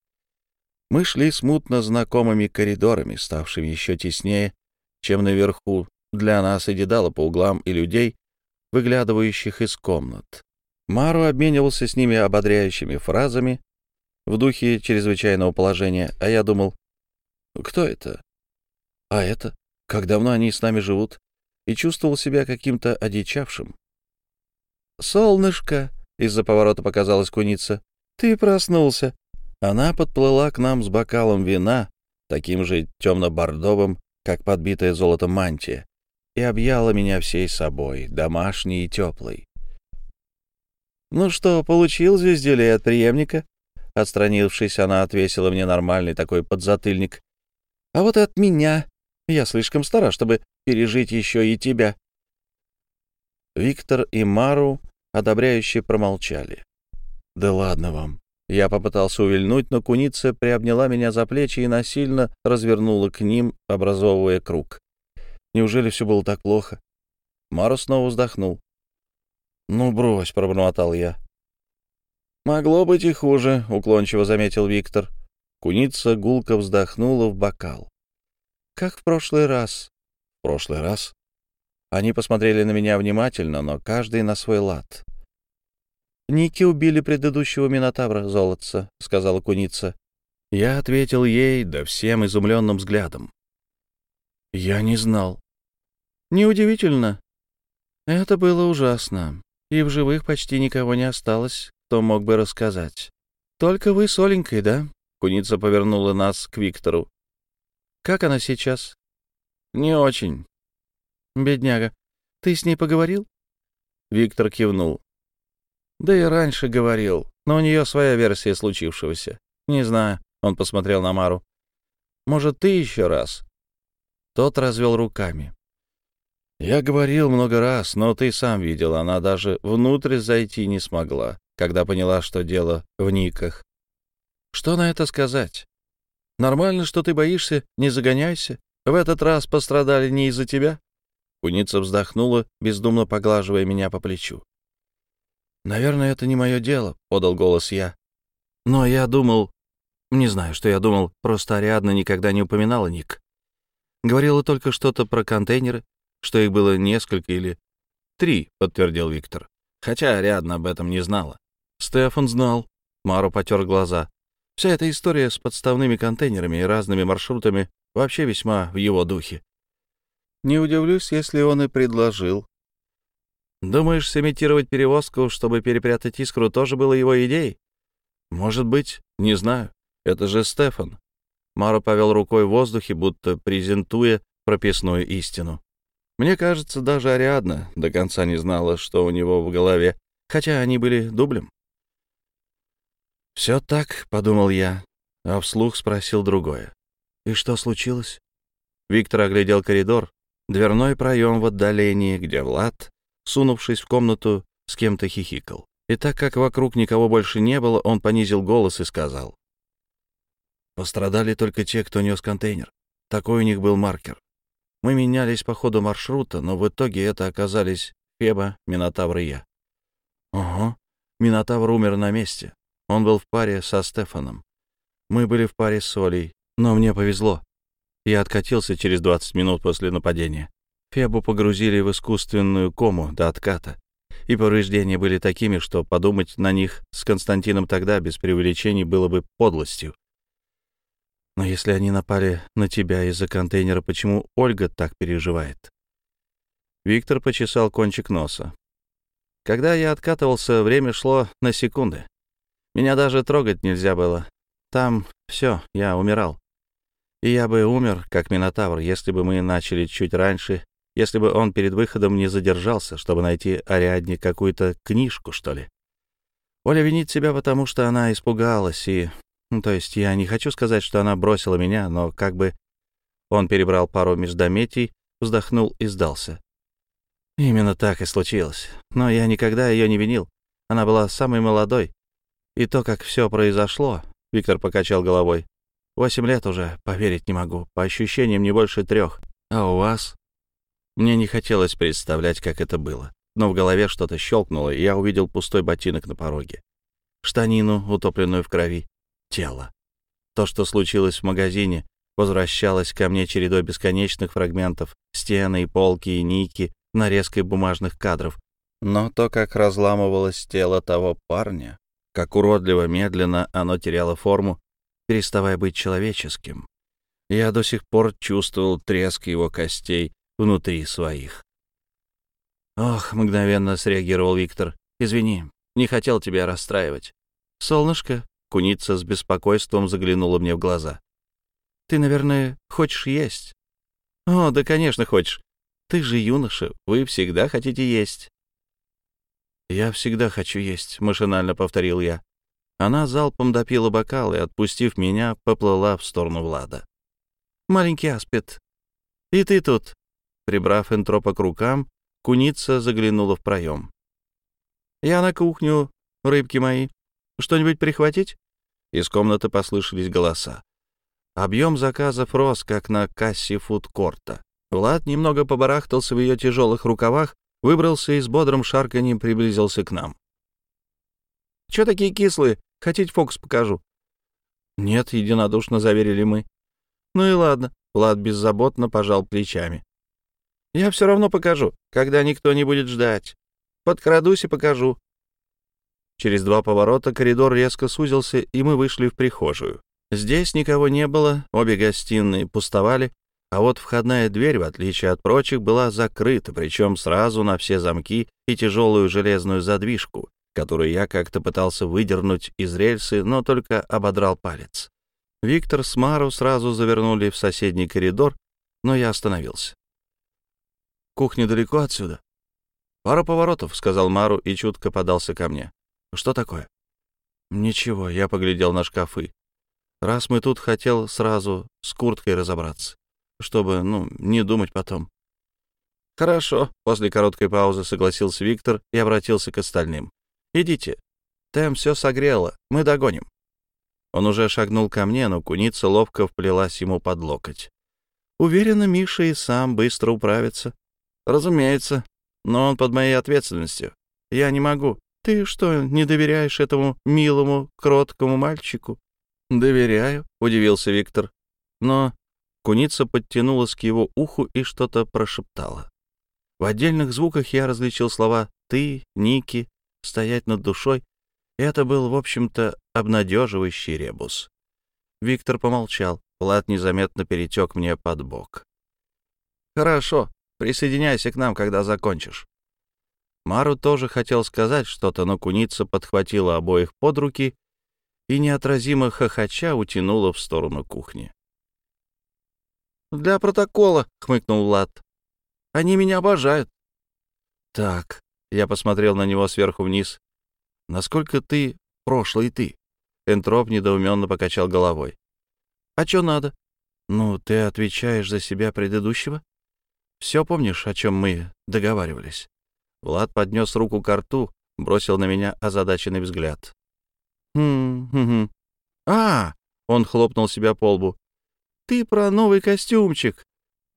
Мы шли смутно знакомыми коридорами, ставшими еще теснее, чем наверху для нас и Дедала по углам и людей, выглядывающих из комнат. Мару обменивался с ними ободряющими фразами, в духе чрезвычайного положения, а я думал, кто это? А это? Как давно они с нами живут? И чувствовал себя каким-то одичавшим. «Солнышко!» — из-за поворота показалась куница. «Ты проснулся!» Она подплыла к нам с бокалом вина, таким же темно-бордовым, как подбитая золотом мантия, и объяла меня всей собой, домашней и теплой. «Ну что, получил звездюлей от преемника?» Отстранившись, она отвесила мне нормальный такой подзатыльник. «А вот от меня. Я слишком стара, чтобы пережить еще и тебя». Виктор и Мару одобряюще промолчали. «Да ладно вам». Я попытался увильнуть, но куница приобняла меня за плечи и насильно развернула к ним, образовывая круг. Неужели все было так плохо? Мару снова вздохнул. «Ну, брось», — пробормотал я. «Могло быть и хуже», — уклончиво заметил Виктор. Куница гулко вздохнула в бокал. «Как в прошлый раз». «В прошлый раз?» Они посмотрели на меня внимательно, но каждый на свой лад. «Ники убили предыдущего Минотавра, золотца», — сказала куница. Я ответил ей, да всем изумленным взглядом. «Я не знал». «Неудивительно. Это было ужасно. И в живых почти никого не осталось, кто мог бы рассказать. Только вы с Оленькой, да? Куница повернула нас к Виктору. Как она сейчас? Не очень. Бедняга. Ты с ней поговорил? Виктор кивнул. Да и раньше говорил, но у нее своя версия случившегося. Не знаю. Он посмотрел на Мару. Может, ты еще раз? Тот развел руками. Я говорил много раз, но ты сам видел, она даже внутрь зайти не смогла когда поняла, что дело в никах. Что на это сказать? Нормально, что ты боишься, не загоняйся. В этот раз пострадали не из-за тебя. Куница вздохнула, бездумно поглаживая меня по плечу. «Наверное, это не мое дело», — подал голос я. «Но я думал... Не знаю, что я думал, просто Ариадна никогда не упоминала Ник. Говорила только что-то про контейнеры, что их было несколько или... «Три», — подтвердил Виктор. Хотя Ариадна об этом не знала. Стефан знал. Мару потер глаза. Вся эта история с подставными контейнерами и разными маршрутами вообще весьма в его духе. Не удивлюсь, если он и предложил. Думаешь, сымитировать перевозку, чтобы перепрятать искру, тоже было его идеей? Может быть, не знаю. Это же Стефан. Мару повел рукой в воздухе, будто презентуя прописную истину. Мне кажется, даже Ариадна до конца не знала, что у него в голове, хотя они были дублем. «Все так», — подумал я, а вслух спросил другое. «И что случилось?» Виктор оглядел коридор, дверной проем в отдалении, где Влад, сунувшись в комнату, с кем-то хихикал. И так как вокруг никого больше не было, он понизил голос и сказал. «Пострадали только те, кто нес контейнер. Такой у них был маркер. Мы менялись по ходу маршрута, но в итоге это оказались Феба, Минотавр и я. Ого, Минотавр умер на месте. Он был в паре со Стефаном. Мы были в паре с Олей, но мне повезло. Я откатился через 20 минут после нападения. Фебу погрузили в искусственную кому до отката. И повреждения были такими, что подумать на них с Константином тогда без преувеличений было бы подлостью. Но если они напали на тебя из-за контейнера, почему Ольга так переживает? Виктор почесал кончик носа. Когда я откатывался, время шло на секунды. Меня даже трогать нельзя было. Там все, я умирал. И я бы умер, как Минотавр, если бы мы начали чуть раньше, если бы он перед выходом не задержался, чтобы найти Ариадне какую-то книжку, что ли. Оля винит себя, потому что она испугалась и ну, то есть я не хочу сказать, что она бросила меня, но как бы... Он перебрал пару междометий, вздохнул и сдался. Именно так и случилось. Но я никогда ее не винил. Она была самой молодой. И то, как все произошло, Виктор покачал головой. Восемь лет уже, поверить не могу. По ощущениям, не больше трех. А у вас? Мне не хотелось представлять, как это было. Но в голове что-то щелкнуло, и я увидел пустой ботинок на пороге. Штанину, утопленную в крови тело. То, что случилось в магазине, возвращалось ко мне чередой бесконечных фрагментов, стены и полки и ники, нарезкой бумажных кадров. Но то, как разламывалось тело того парня, как уродливо медленно оно теряло форму, переставая быть человеческим. Я до сих пор чувствовал треск его костей внутри своих. «Ох», — мгновенно среагировал Виктор, — «извини, не хотел тебя расстраивать. Солнышко, Куница с беспокойством заглянула мне в глаза. «Ты, наверное, хочешь есть?» «О, да, конечно, хочешь. Ты же юноша, вы всегда хотите есть». «Я всегда хочу есть», — машинально повторил я. Она залпом допила бокал и, отпустив меня, поплыла в сторону Влада. «Маленький аспид. И ты тут?» Прибрав энтропа к рукам, куница заглянула в проем. «Я на кухню, рыбки мои. Что-нибудь прихватить?» Из комнаты послышались голоса. Объем заказов рос, как на кассе фудкорта. Влад немного побарахтался в ее тяжелых рукавах, выбрался и с бодрым шарканьем приблизился к нам. «Чё такие кислые? Хотите фокус покажу?» «Нет», — единодушно заверили мы. «Ну и ладно», — Влад беззаботно пожал плечами. «Я все равно покажу, когда никто не будет ждать. Подкрадусь и покажу. Через два поворота коридор резко сузился, и мы вышли в прихожую. Здесь никого не было, обе гостиные пустовали, а вот входная дверь, в отличие от прочих, была закрыта, причем сразу на все замки и тяжелую железную задвижку, которую я как-то пытался выдернуть из рельсы, но только ободрал палец. Виктор с Мару сразу завернули в соседний коридор, но я остановился. «Кухня далеко отсюда?» «Пара поворотов», — сказал Мару и чутко подался ко мне. Что такое? Ничего, я поглядел на шкафы. Раз мы тут, хотел сразу с курткой разобраться, чтобы, ну, не думать потом. Хорошо, после короткой паузы согласился Виктор и обратился к остальным. Идите. Тем все согрело, мы догоним. Он уже шагнул ко мне, но куница ловко вплелась ему под локоть. Уверена, Миша и сам быстро управится. Разумеется, но он под моей ответственностью. Я не могу. Ты что, не доверяешь этому милому, кроткому мальчику? Доверяю, удивился Виктор. Но куница подтянулась к его уху и что-то прошептала. В отдельных звуках я различил слова «ты», «ники», «стоять над душой». Это был, в общем-то, обнадеживающий ребус. Виктор помолчал. Влад незаметно перетек мне под бок. «Хорошо, присоединяйся к нам, когда закончишь». Мару тоже хотел сказать что-то, но куница подхватила обоих под руки и неотразимо хохоча утянула в сторону кухни. «Для протокола», — хмыкнул Влад. Они меня обожают. Так, я посмотрел на него сверху вниз. Насколько ты прошлый ты? Энтроп недоуменно покачал головой. А что надо? Ну, ты отвечаешь за себя предыдущего? Все помнишь, о чем мы договаривались? Влад поднес руку к рту, бросил на меня озадаченный взгляд. «Хм, хм, хм. А, он хлопнул себя по лбу. Ты про новый костюмчик.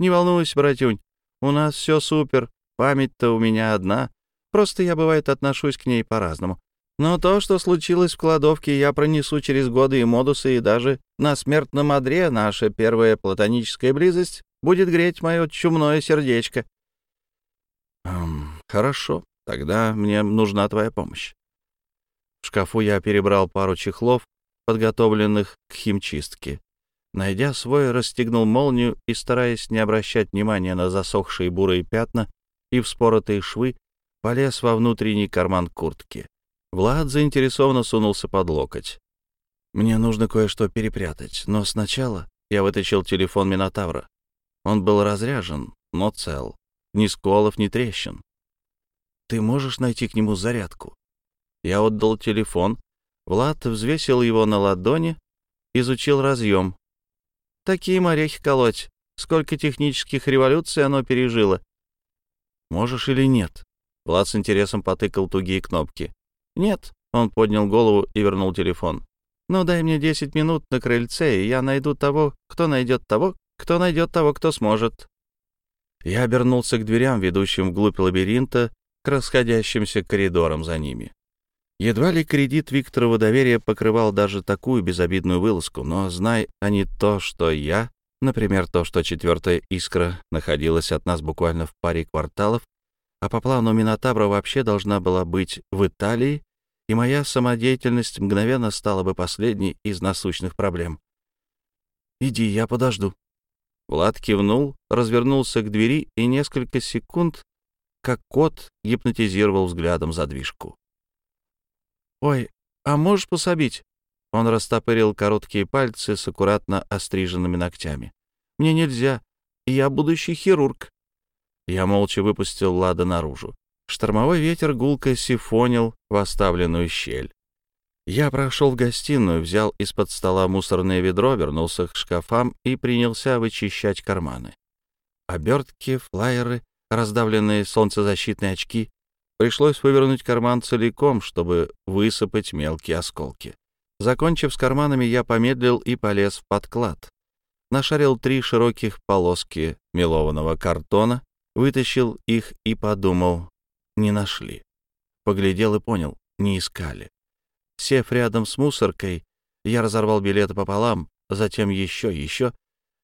Не волнуйся, братюнь, у нас все супер, память-то у меня одна. Просто я, бывает, отношусь к ней по-разному. Но то, что случилось в кладовке, я пронесу через годы и модусы, и даже на смертном одре наша первая платоническая близость будет греть мое чумное сердечко. Хорошо, тогда мне нужна твоя помощь. В шкафу я перебрал пару чехлов, подготовленных к химчистке. Найдя свой, расстегнул молнию и, стараясь не обращать внимания на засохшие бурые пятна и вспоротые швы, полез во внутренний карман куртки. Влад заинтересованно сунулся под локоть. «Мне нужно кое-что перепрятать, но сначала я вытащил телефон Минотавра. Он был разряжен, но цел. Ни сколов, ни трещин. Ты можешь найти к нему зарядку?» Я отдал телефон. Влад взвесил его на ладони, изучил разъем. Такие морехи колоть. Сколько технических революций оно пережило. Можешь или нет? Влад с интересом потыкал тугие кнопки. «Нет», — он поднял голову и вернул телефон. «Ну, дай мне десять минут на крыльце, и я найду того, кто найдет того, кто найдет того, кто сможет». Я обернулся к дверям, ведущим вглубь лабиринта, к расходящимся коридорам за ними. Едва ли кредит Викторова доверия покрывал даже такую безобидную вылазку, но знай они то, что я, например, то, что четвертая искра находилась от нас буквально в паре кварталов, а по плану Минотавра вообще должна была быть в Италии, и моя самодеятельность мгновенно стала бы последней из насущных проблем. «Иди, я подожду». Влад кивнул, развернулся к двери и несколько секунд, как кот, гипнотизировал взглядом задвижку. «Ой, а можешь пособить?» Он растопырил короткие пальцы с аккуратно остриженными ногтями. «Мне нельзя. Я будущий хирург». Я молча выпустил Лада наружу. Штормовой ветер гулко сифонил в оставленную щель. Я прошел в гостиную, взял из-под стола мусорное ведро, вернулся к шкафам и принялся вычищать карманы. Обертки, флайеры, раздавленные солнцезащитные очки. Пришлось вывернуть карман целиком, чтобы высыпать мелкие осколки. Закончив с карманами, я помедлил и полез в подклад. Нашарил три широких полоски мелованного картона, Вытащил их и подумал, не нашли. Поглядел и понял, не искали. Сев рядом с мусоркой, я разорвал билеты пополам, затем еще, еще.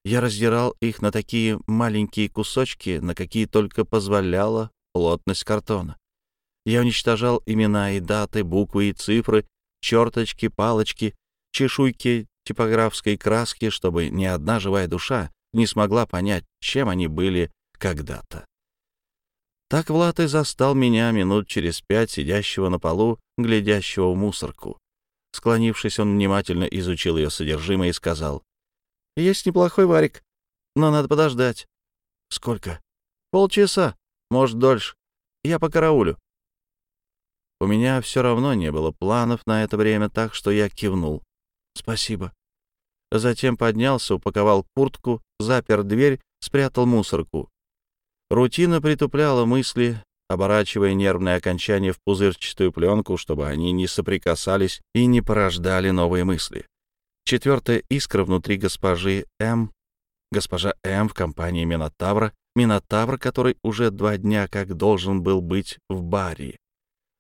Я раздирал их на такие маленькие кусочки, на какие только позволяла плотность картона. Я уничтожал имена и даты, буквы и цифры, черточки, палочки, чешуйки типографской краски, чтобы ни одна живая душа не смогла понять, чем они были когда-то. Так Влад и застал меня минут через пять, сидящего на полу, глядящего в мусорку. Склонившись, он внимательно изучил ее содержимое и сказал. «Есть неплохой варик, но надо подождать». «Сколько?» «Полчаса, может, дольше. Я по караулю». У меня все равно не было планов на это время, так что я кивнул. «Спасибо». Затем поднялся, упаковал куртку, запер дверь, спрятал мусорку. Рутина притупляла мысли, оборачивая нервные окончания в пузырчатую пленку, чтобы они не соприкасались и не порождали новые мысли. Четвертая искра внутри госпожи М. Госпожа М в компании Минотавра. Минотавр, который уже два дня как должен был быть в баре.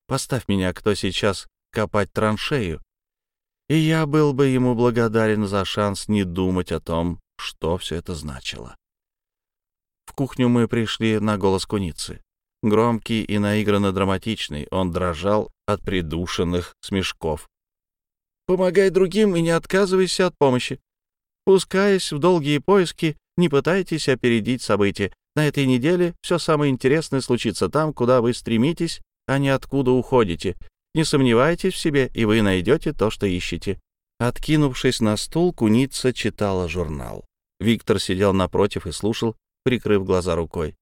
Поставь меня, кто сейчас копать траншею. И я был бы ему благодарен за шанс не думать о том, что все это значило. В кухню мы пришли на голос куницы. Громкий и наигранно драматичный, он дрожал от придушенных смешков. «Помогай другим и не отказывайся от помощи. Пускаясь в долгие поиски, не пытайтесь опередить события. На этой неделе все самое интересное случится там, куда вы стремитесь, а не откуда уходите. Не сомневайтесь в себе, и вы найдете то, что ищете». Откинувшись на стул, куница читала журнал. Виктор сидел напротив и слушал, прикрыв глаза рукой.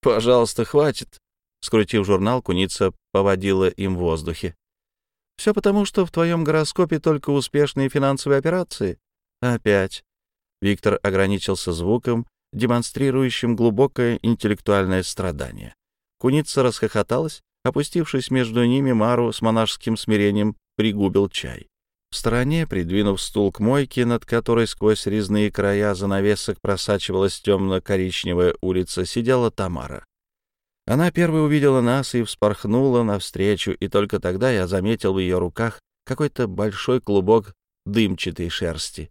«Пожалуйста, хватит!» Скрутив журнал, куница поводила им в воздухе. «Все потому, что в твоем гороскопе только успешные финансовые операции. Опять». Виктор ограничился звуком, демонстрирующим глубокое интеллектуальное страдание. Куница расхохоталась, опустившись между ними, Мару с монашеским смирением пригубил чай. В стороне, придвинув стул к мойке, над которой сквозь резные края занавесок просачивалась темно-коричневая улица, сидела Тамара. Она первой увидела нас и вспорхнула навстречу, и только тогда я заметил в ее руках какой-то большой клубок дымчатой шерсти.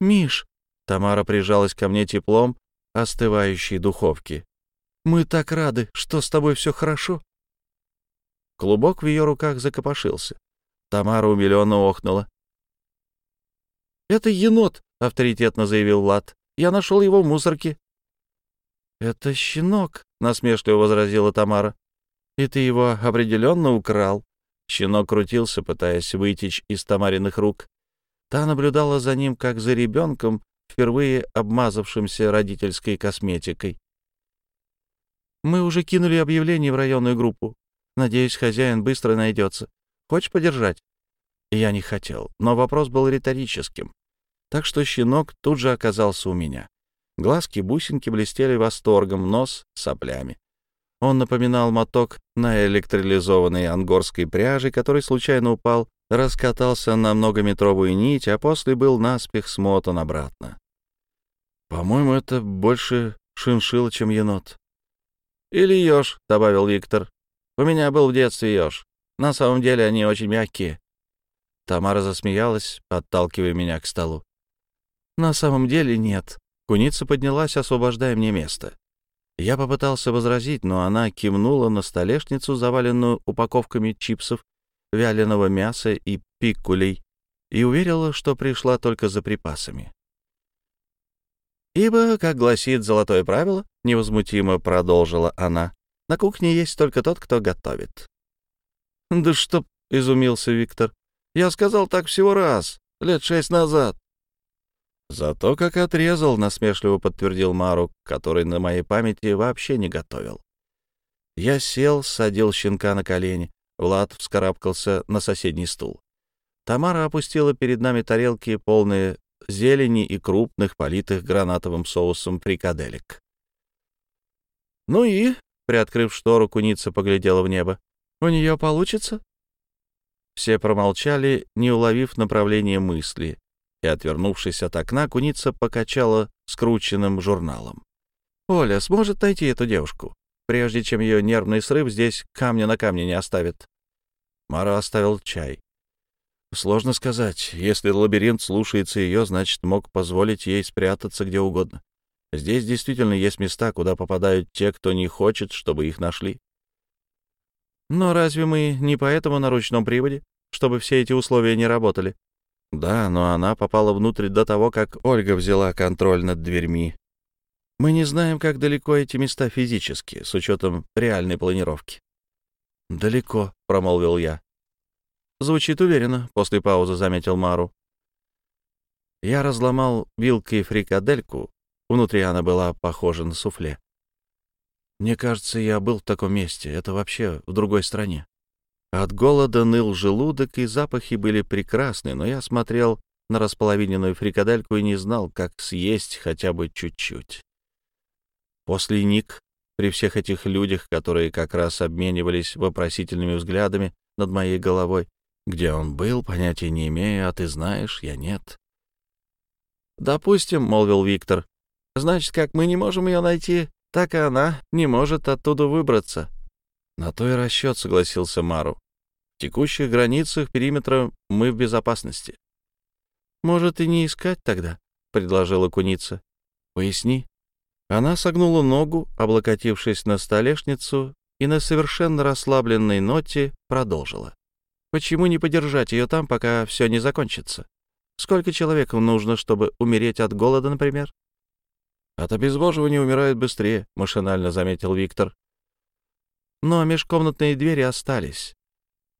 «Миш!» — Тамара прижалась ко мне теплом остывающей духовки. «Мы так рады, что с тобой все хорошо!» Клубок в ее руках закопошился. Тамара умиленно охнула. «Это енот», — авторитетно заявил Влад. «Я нашел его в мусорке». «Это щенок», — насмешливо возразила Тамара. «И ты его определенно украл». Щенок крутился, пытаясь вытечь из Тамариных рук. Та наблюдала за ним, как за ребенком, впервые обмазавшимся родительской косметикой. «Мы уже кинули объявление в районную группу. Надеюсь, хозяин быстро найдется. Хочешь подержать?» Я не хотел, но вопрос был риторическим. Так что щенок тут же оказался у меня. Глазки-бусинки блестели восторгом, нос — соплями. Он напоминал моток на электролизованной ангорской пряжи, который случайно упал, раскатался на многометровую нить, а после был наспех смотан обратно. «По-моему, это больше шиншилла, чем енот». «Или еж», — добавил Виктор. «У меня был в детстве еж. На самом деле они очень мягкие». Тамара засмеялась, подталкивая меня к столу. «На самом деле нет». Куница поднялась, освобождая мне место. Я попытался возразить, но она кивнула на столешницу, заваленную упаковками чипсов, вяленого мяса и пиккулей, и уверила, что пришла только за припасами. «Ибо, как гласит золотое правило, — невозмутимо продолжила она, — на кухне есть только тот, кто готовит. «Да что?» — изумился Виктор. «Я сказал так всего раз, лет шесть назад». «Зато как отрезал», — насмешливо подтвердил Мару, который на моей памяти вообще не готовил. Я сел, садил щенка на колени. Влад вскарабкался на соседний стул. Тамара опустила перед нами тарелки, полные зелени и крупных, политых гранатовым соусом фрикаделек. «Ну и?» — приоткрыв штору, куница поглядела в небо. У нее получится?» Все промолчали, не уловив направление мысли, и, отвернувшись от окна, куница покачала скрученным журналом. «Оля сможет найти эту девушку, прежде чем ее нервный срыв здесь камня на камне не оставит?» Мара оставил чай. Сложно сказать. Если лабиринт слушается ее, значит, мог позволить ей спрятаться где угодно. Здесь действительно есть места, куда попадают те, кто не хочет, чтобы их нашли. Но разве мы не поэтому на ручном приводе, чтобы все эти условия не работали? Да, но она попала внутрь до того, как Ольга взяла контроль над дверьми. Мы не знаем, как далеко эти места физически, с учетом реальной планировки. «Далеко», — промолвил я. «Звучит уверенно», — после паузы заметил Мару. Я разломал вилкой фрикадельку, внутри она была похожа на суфле. Мне кажется, я был в таком месте. Это вообще в другой стране. От голода ныл желудок, и запахи были прекрасны, но я смотрел на располовиненную фрикадельку и не знал, как съесть хотя бы чуть-чуть. После Ник, при всех этих людях, которые как раз обменивались вопросительными взглядами над моей головой, где он был, понятия не имею, а ты знаешь, я нет. «Допустим», — молвил Виктор, — «значит, как мы не можем ее найти, так и она не может оттуда выбраться. На то и расчет, согласился Мару. В текущих границах периметра мы в безопасности. Может, и не искать тогда, предложила куница. Поясни. Она согнула ногу, облокотившись на столешницу, и на совершенно расслабленной ноте продолжила. Почему не подержать ее там, пока все не закончится? Сколько человекам нужно, чтобы умереть от голода, например? От обезвоживания умирают быстрее, — машинально заметил Виктор. Но межкомнатные двери остались.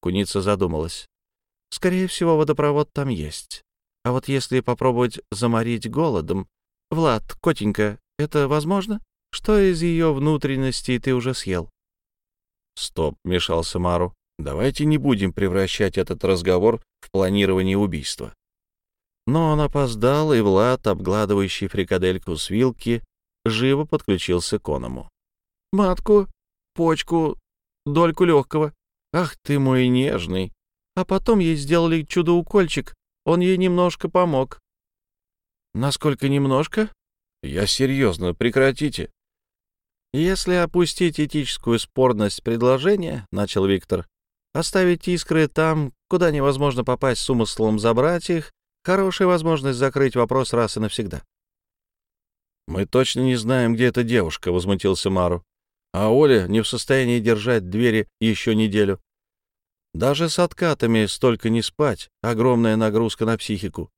Куница задумалась. Скорее всего, водопровод там есть. А вот если попробовать заморить голодом... Влад, котенька, это возможно? Что из ее внутренностей ты уже съел? Стоп, мешался Мару. Давайте не будем превращать этот разговор в планирование убийства. Но он опоздал, и Влад, обгладывающий фрикадельку с вилки, живо подключился к оному. «Матку, почку, дольку легкого. Ах ты мой нежный! А потом ей сделали чудо-укольчик, он ей немножко помог». «Насколько немножко?» «Я серьезно, прекратите». «Если опустить этическую спорность предложения, — начал Виктор, — оставить искры там, куда невозможно попасть с умыслом забрать их, хорошая возможность закрыть вопрос раз и навсегда». «Мы точно не знаем, где эта девушка», — возмутился Мару. «А Оля не в состоянии держать двери еще неделю. Даже с откатами столько не спать, огромная нагрузка на психику.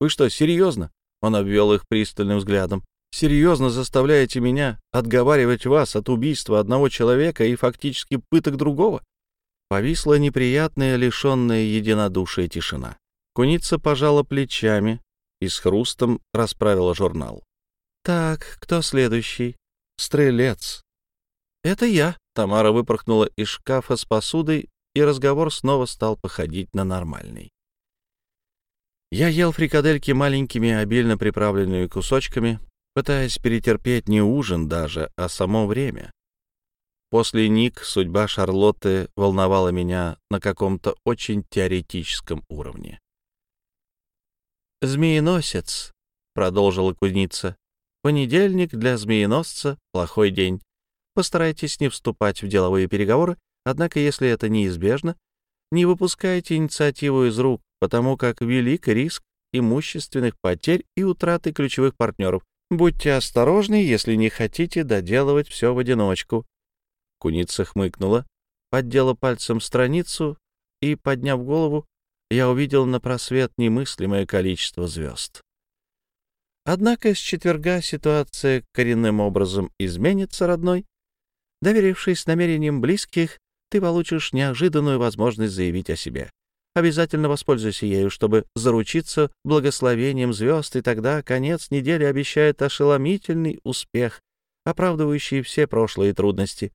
Вы что, серьезно?» — он обвел их пристальным взглядом серьезно заставляете меня отговаривать вас от убийства одного человека и фактически пыток другого?» Повисла неприятная, лишенная единодушия тишина. Куница пожала плечами и с хрустом расправила журнал. «Так, кто следующий?» «Стрелец». «Это я», — Тамара выпорхнула из шкафа с посудой, и разговор снова стал походить на нормальный. Я ел фрикадельки маленькими, обильно приправленными кусочками, пытаясь перетерпеть не ужин даже, а само время. После Ник судьба Шарлотты волновала меня на каком-то очень теоретическом уровне. «Змееносец», — продолжила куница, — «понедельник для змееносца — плохой день. Постарайтесь не вступать в деловые переговоры, однако, если это неизбежно, не выпускайте инициативу из рук, потому как велик риск имущественных потерь и утраты ключевых партнеров, Будьте осторожны, если не хотите доделывать все в одиночку. Куница хмыкнула, поддела пальцем страницу и, подняв голову, я увидел на просвет немыслимое количество звезд. Однако с четверга ситуация коренным образом изменится, родной. Доверившись намерениям близких, ты получишь неожиданную возможность заявить о себе. Обязательно воспользуйся ею, чтобы заручиться благословением звезд, и тогда конец недели обещает ошеломительный успех, оправдывающий все прошлые трудности.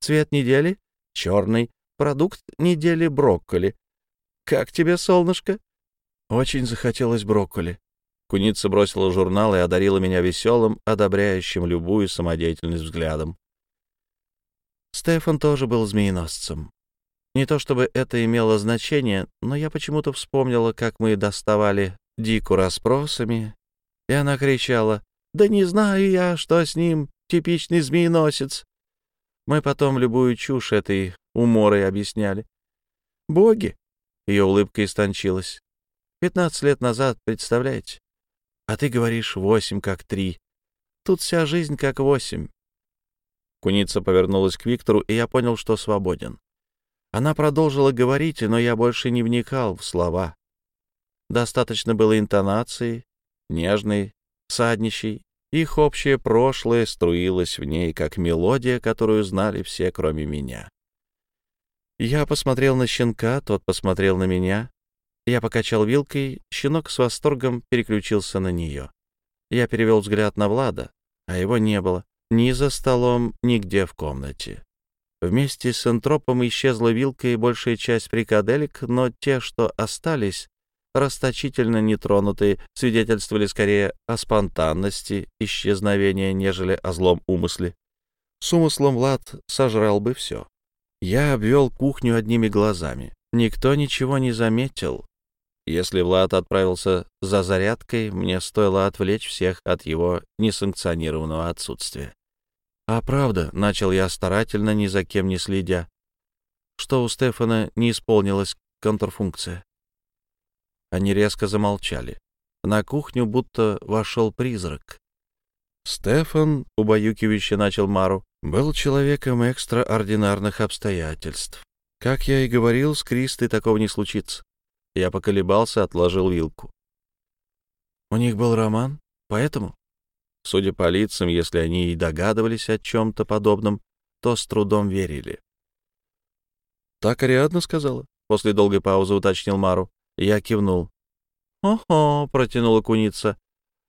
Цвет недели — черный, продукт недели — брокколи. Как тебе, солнышко? Очень захотелось брокколи. Куница бросила журнал и одарила меня веселым, одобряющим любую самодеятельность взглядом. Стефан тоже был змееносцем. Не то чтобы это имело значение, но я почему-то вспомнила, как мы доставали Дику расспросами, и она кричала «Да не знаю я, что с ним, типичный змееносец». Мы потом любую чушь этой уморой объясняли. «Боги!» — ее улыбка истончилась. «Пятнадцать лет назад, представляете? А ты говоришь восемь как три. Тут вся жизнь как восемь». Куница повернулась к Виктору, и я понял, что свободен. Она продолжила говорить, но я больше не вникал в слова. Достаточно было интонации, нежной, саднищей. Их общее прошлое струилось в ней, как мелодия, которую знали все, кроме меня. Я посмотрел на щенка, тот посмотрел на меня. Я покачал вилкой, щенок с восторгом переключился на нее. Я перевел взгляд на Влада, а его не было ни за столом, нигде в комнате. Вместе с энтропом исчезла вилка и большая часть прикаделек, но те, что остались, расточительно нетронутые, свидетельствовали скорее о спонтанности исчезновения, нежели о злом умысле. С умыслом Влад сожрал бы все. Я обвел кухню одними глазами. Никто ничего не заметил. Если Влад отправился за зарядкой, мне стоило отвлечь всех от его несанкционированного отсутствия. «А правда», — начал я старательно, ни за кем не следя, что у Стефана не исполнилась контрфункция. Они резко замолчали. На кухню будто вошел призрак. Стефан, убаюкивающе начал Мару, был человеком экстраординарных обстоятельств. Как я и говорил, с Кристой такого не случится. Я поколебался, отложил вилку. У них был роман, поэтому? Судя по лицам, если они и догадывались о чем-то подобном, то с трудом верили. «Так Ариадна сказала?» — после долгой паузы уточнил Мару. Я кивнул. «Ого!» — протянула куница.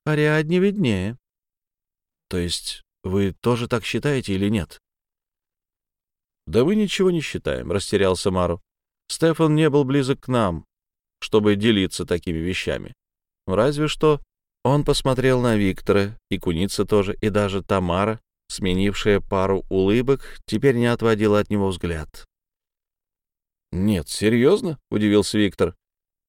«Ариадне виднее». «То есть Вы тоже так считаете или нет?» «Да мы ничего не считаем», — растерялся Мару. «Стефан не был близок к нам, чтобы делиться такими вещами. Разве что он посмотрел на Виктора, и Куница тоже, и даже Тамара, сменившая пару улыбок, теперь не отводила от него взгляд. «Нет, серьезно?» — удивился Виктор.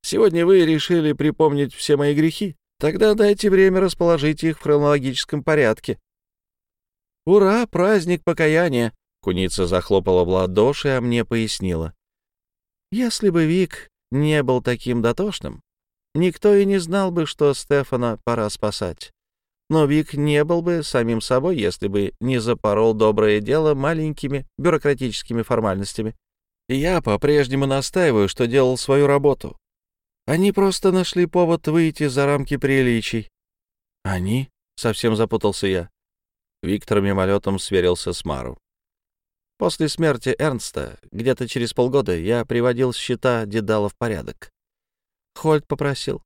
«Сегодня вы решили припомнить все мои грехи? Тогда дайте время расположить их в хронологическом порядке». «Ура! Праздник покаяния!» — Куница захлопала в ладоши, а мне пояснила. «Если бы Вик не был таким дотошным, никто и не знал бы, что Стефана пора спасать. Но Вик не был бы самим собой, если бы не запорол доброе дело маленькими бюрократическими формальностями. Я по-прежнему настаиваю, что делал свою работу. Они просто нашли повод выйти за рамки приличий. Они? Совсем запутался я. Виктор мимолетом сверился с Мару. После смерти Эрнста, где-то через полгода, я приводил счета Дедала в порядок. Хольт попросил.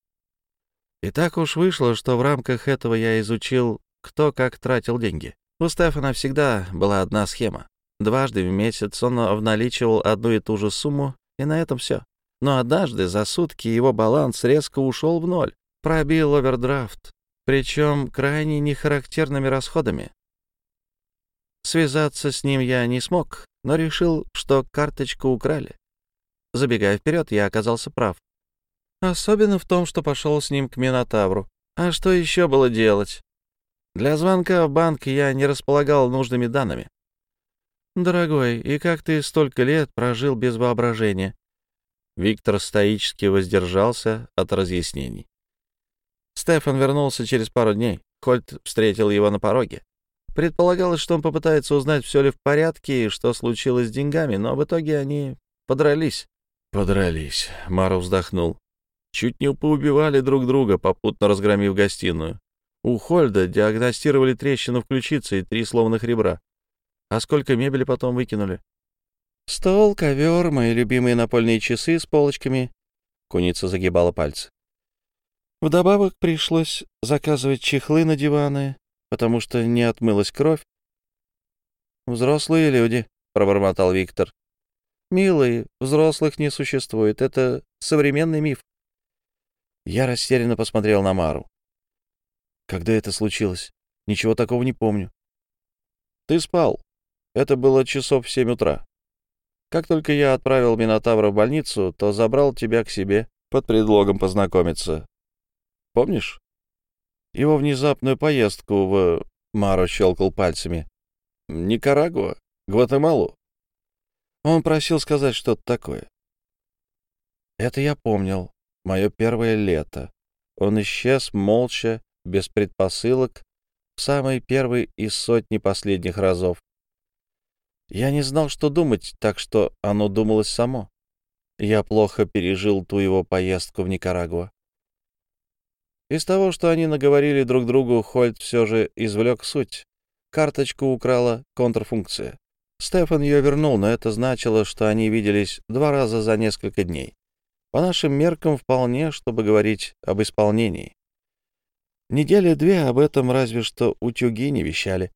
И так уж вышло, что в рамках этого я изучил, кто как тратил деньги. У Стефана всегда была одна схема. Дважды в месяц он обналичивал одну и ту же сумму, и на этом все. Но однажды за сутки его баланс резко ушел в ноль, пробил овердрафт, причем крайне нехарактерными расходами. Связаться с ним я не смог, но решил, что карточку украли. Забегая вперед, я оказался прав. Особенно в том, что пошел с ним к Минотавру. А что еще было делать? Для звонка в банк я не располагал нужными данными. «Дорогой, и как ты столько лет прожил без воображения?» Виктор стоически воздержался от разъяснений. Стефан вернулся через пару дней. Хольт встретил его на пороге. Предполагалось, что он попытается узнать, все ли в порядке и что случилось с деньгами, но в итоге они подрались. «Подрались», — Мару вздохнул. Чуть не поубивали друг друга, попутно разгромив гостиную. У Хольда диагностировали трещину в ключице и три сломанных ребра. А сколько мебели потом выкинули? Стол, ковер, мои любимые напольные часы с полочками. Куница загибала пальцы. Вдобавок пришлось заказывать чехлы на диваны, потому что не отмылась кровь. «Взрослые люди», — пробормотал Виктор. «Милые, взрослых не существует. Это современный миф». Я растерянно посмотрел на Мару. «Когда это случилось? Ничего такого не помню». «Ты спал. Это было часов в семь утра. Как только я отправил Минотавра в больницу, то забрал тебя к себе под предлогом познакомиться. Помнишь? Его внезапную поездку в... Маро щелкал пальцами. Никарагуа? Гватемалу? Он просил сказать что-то такое. Это я помнил. Мое первое лето. Он исчез молча, без предпосылок, в самый первый из сотни последних разов. Я не знал, что думать, так что оно думалось само. Я плохо пережил ту его поездку в Никарагуа. Из того, что они наговорили друг другу, Хольт все же извлек суть. Карточку украла контрфункция. Стефан ее вернул, но это значило, что они виделись два раза за несколько дней. По нашим меркам вполне, чтобы говорить об исполнении. Недели две об этом разве что утюги не вещали.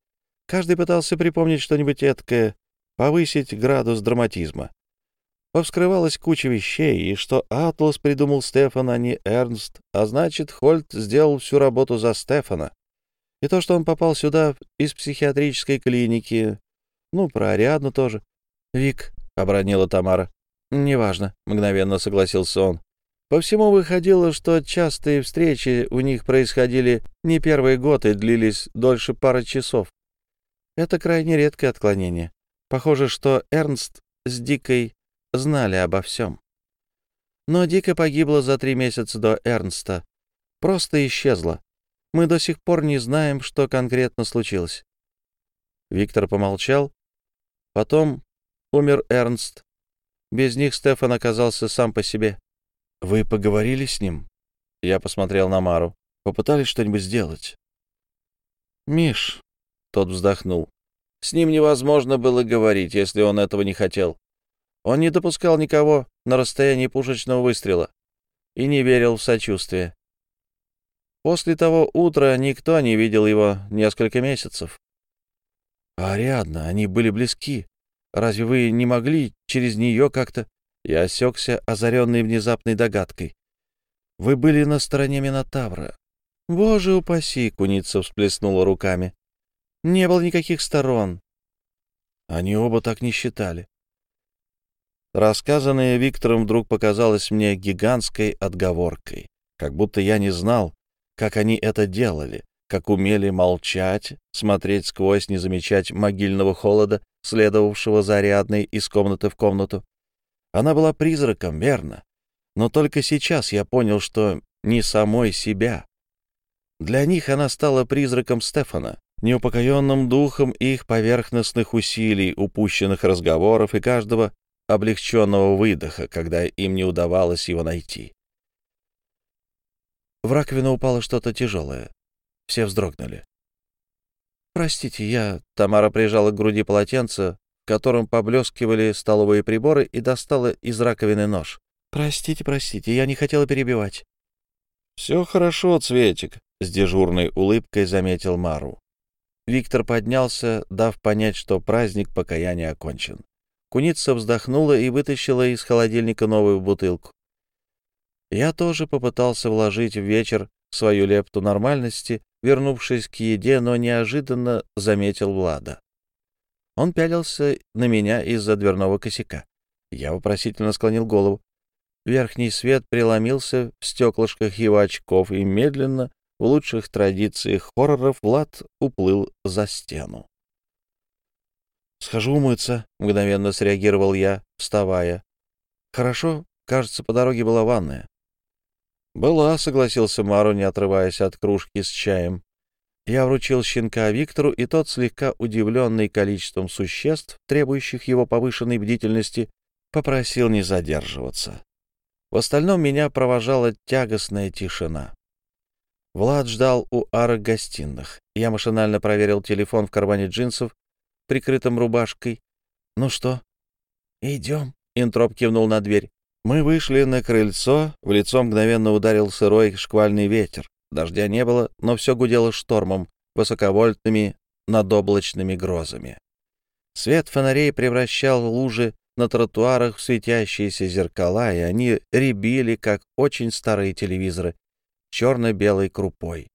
Каждый пытался припомнить что-нибудь эткое, повысить градус драматизма. Повскрывалась куча вещей, и что Атлас придумал Стефан, а не Эрнст, а значит, Хольт сделал всю работу за Стефана. И то, что он попал сюда из психиатрической клиники, ну, про Ариадну тоже. «Вик», — обронила Тамара. «Неважно», — мгновенно согласился он. По всему выходило, что частые встречи у них происходили не первый год и длились дольше пары часов. Это крайне редкое отклонение. Похоже, что Эрнст с Дикой знали обо всем. Но Дика погибла за три месяца до Эрнста. Просто исчезла. Мы до сих пор не знаем, что конкретно случилось. Виктор помолчал. Потом умер Эрнст. Без них Стефан оказался сам по себе. «Вы поговорили с ним?» Я посмотрел на Мару. «Попытались что-нибудь сделать?» «Миш, тот вздохнул. С ним невозможно было говорить, если он этого не хотел. Он не допускал никого на расстоянии пушечного выстрела и не верил в сочувствие. После того утра никто не видел его несколько месяцев. Ариадна, они были близки. Разве вы не могли через нее как-то...» Я осекся, озаренный внезапной догадкой. «Вы были на стороне Минотавра». «Боже упаси!» — куница всплеснула руками. «Не было никаких сторон». Они оба так не считали. Рассказанное Виктором вдруг показалось мне гигантской отговоркой, как будто я не знал, как они это делали, как умели молчать, смотреть сквозь, не замечать могильного холода, следовавшего за Ариадной из комнаты в комнату. Она была призраком, верно, но только сейчас я понял, что не самой себя. Для них она стала призраком Стефана, неупокоенным духом их поверхностных усилий, упущенных разговоров и каждого облегченного выдоха, когда им не удавалось его найти. В раковину упало что-то тяжелое. Все вздрогнули. «Простите, я...» — Тамара прижала к груди полотенце, в котором поблескивали столовые приборы, и достала из раковины нож. «Простите, простите, я не хотела перебивать». «Все хорошо, Цветик», — с дежурной улыбкой заметил Мару. Виктор поднялся, дав понять, что праздник покаяния окончен. Куница вздохнула и вытащила из холодильника новую бутылку. Я тоже попытался вложить в вечер свою лепту нормальности, вернувшись к еде, но неожиданно заметил Влада. Он пялился на меня из-за дверного косяка. Я вопросительно склонил голову. Верхний свет преломился в стеклышках его очков, и медленно, в лучших традициях хорроров, Влад уплыл за стену. «Схожу умыться», — мгновенно среагировал я, вставая. «Хорошо, кажется, по дороге была ванная». «Была», — согласился Мару, не отрываясь от кружки с чаем. Я вручил щенка Виктору, и тот, слегка удивленный количеством существ, требующих его повышенной бдительности, попросил не задерживаться. В остальном меня провожала тягостная тишина. Влад ждал у арок гостиных. Я машинально проверил телефон в кармане джинсов, прикрытым рубашкой. «Ну что?» «Идем», — Интроп кивнул на дверь. Мы вышли на крыльцо, в лицо мгновенно ударил сырой шквальный ветер. Дождя не было, но все гудело штормом, высоковольтными надоблачными грозами. Свет фонарей превращал лужи на тротуарах в светящиеся зеркала, и они рябили, как очень старые телевизоры, черно-белой крупой.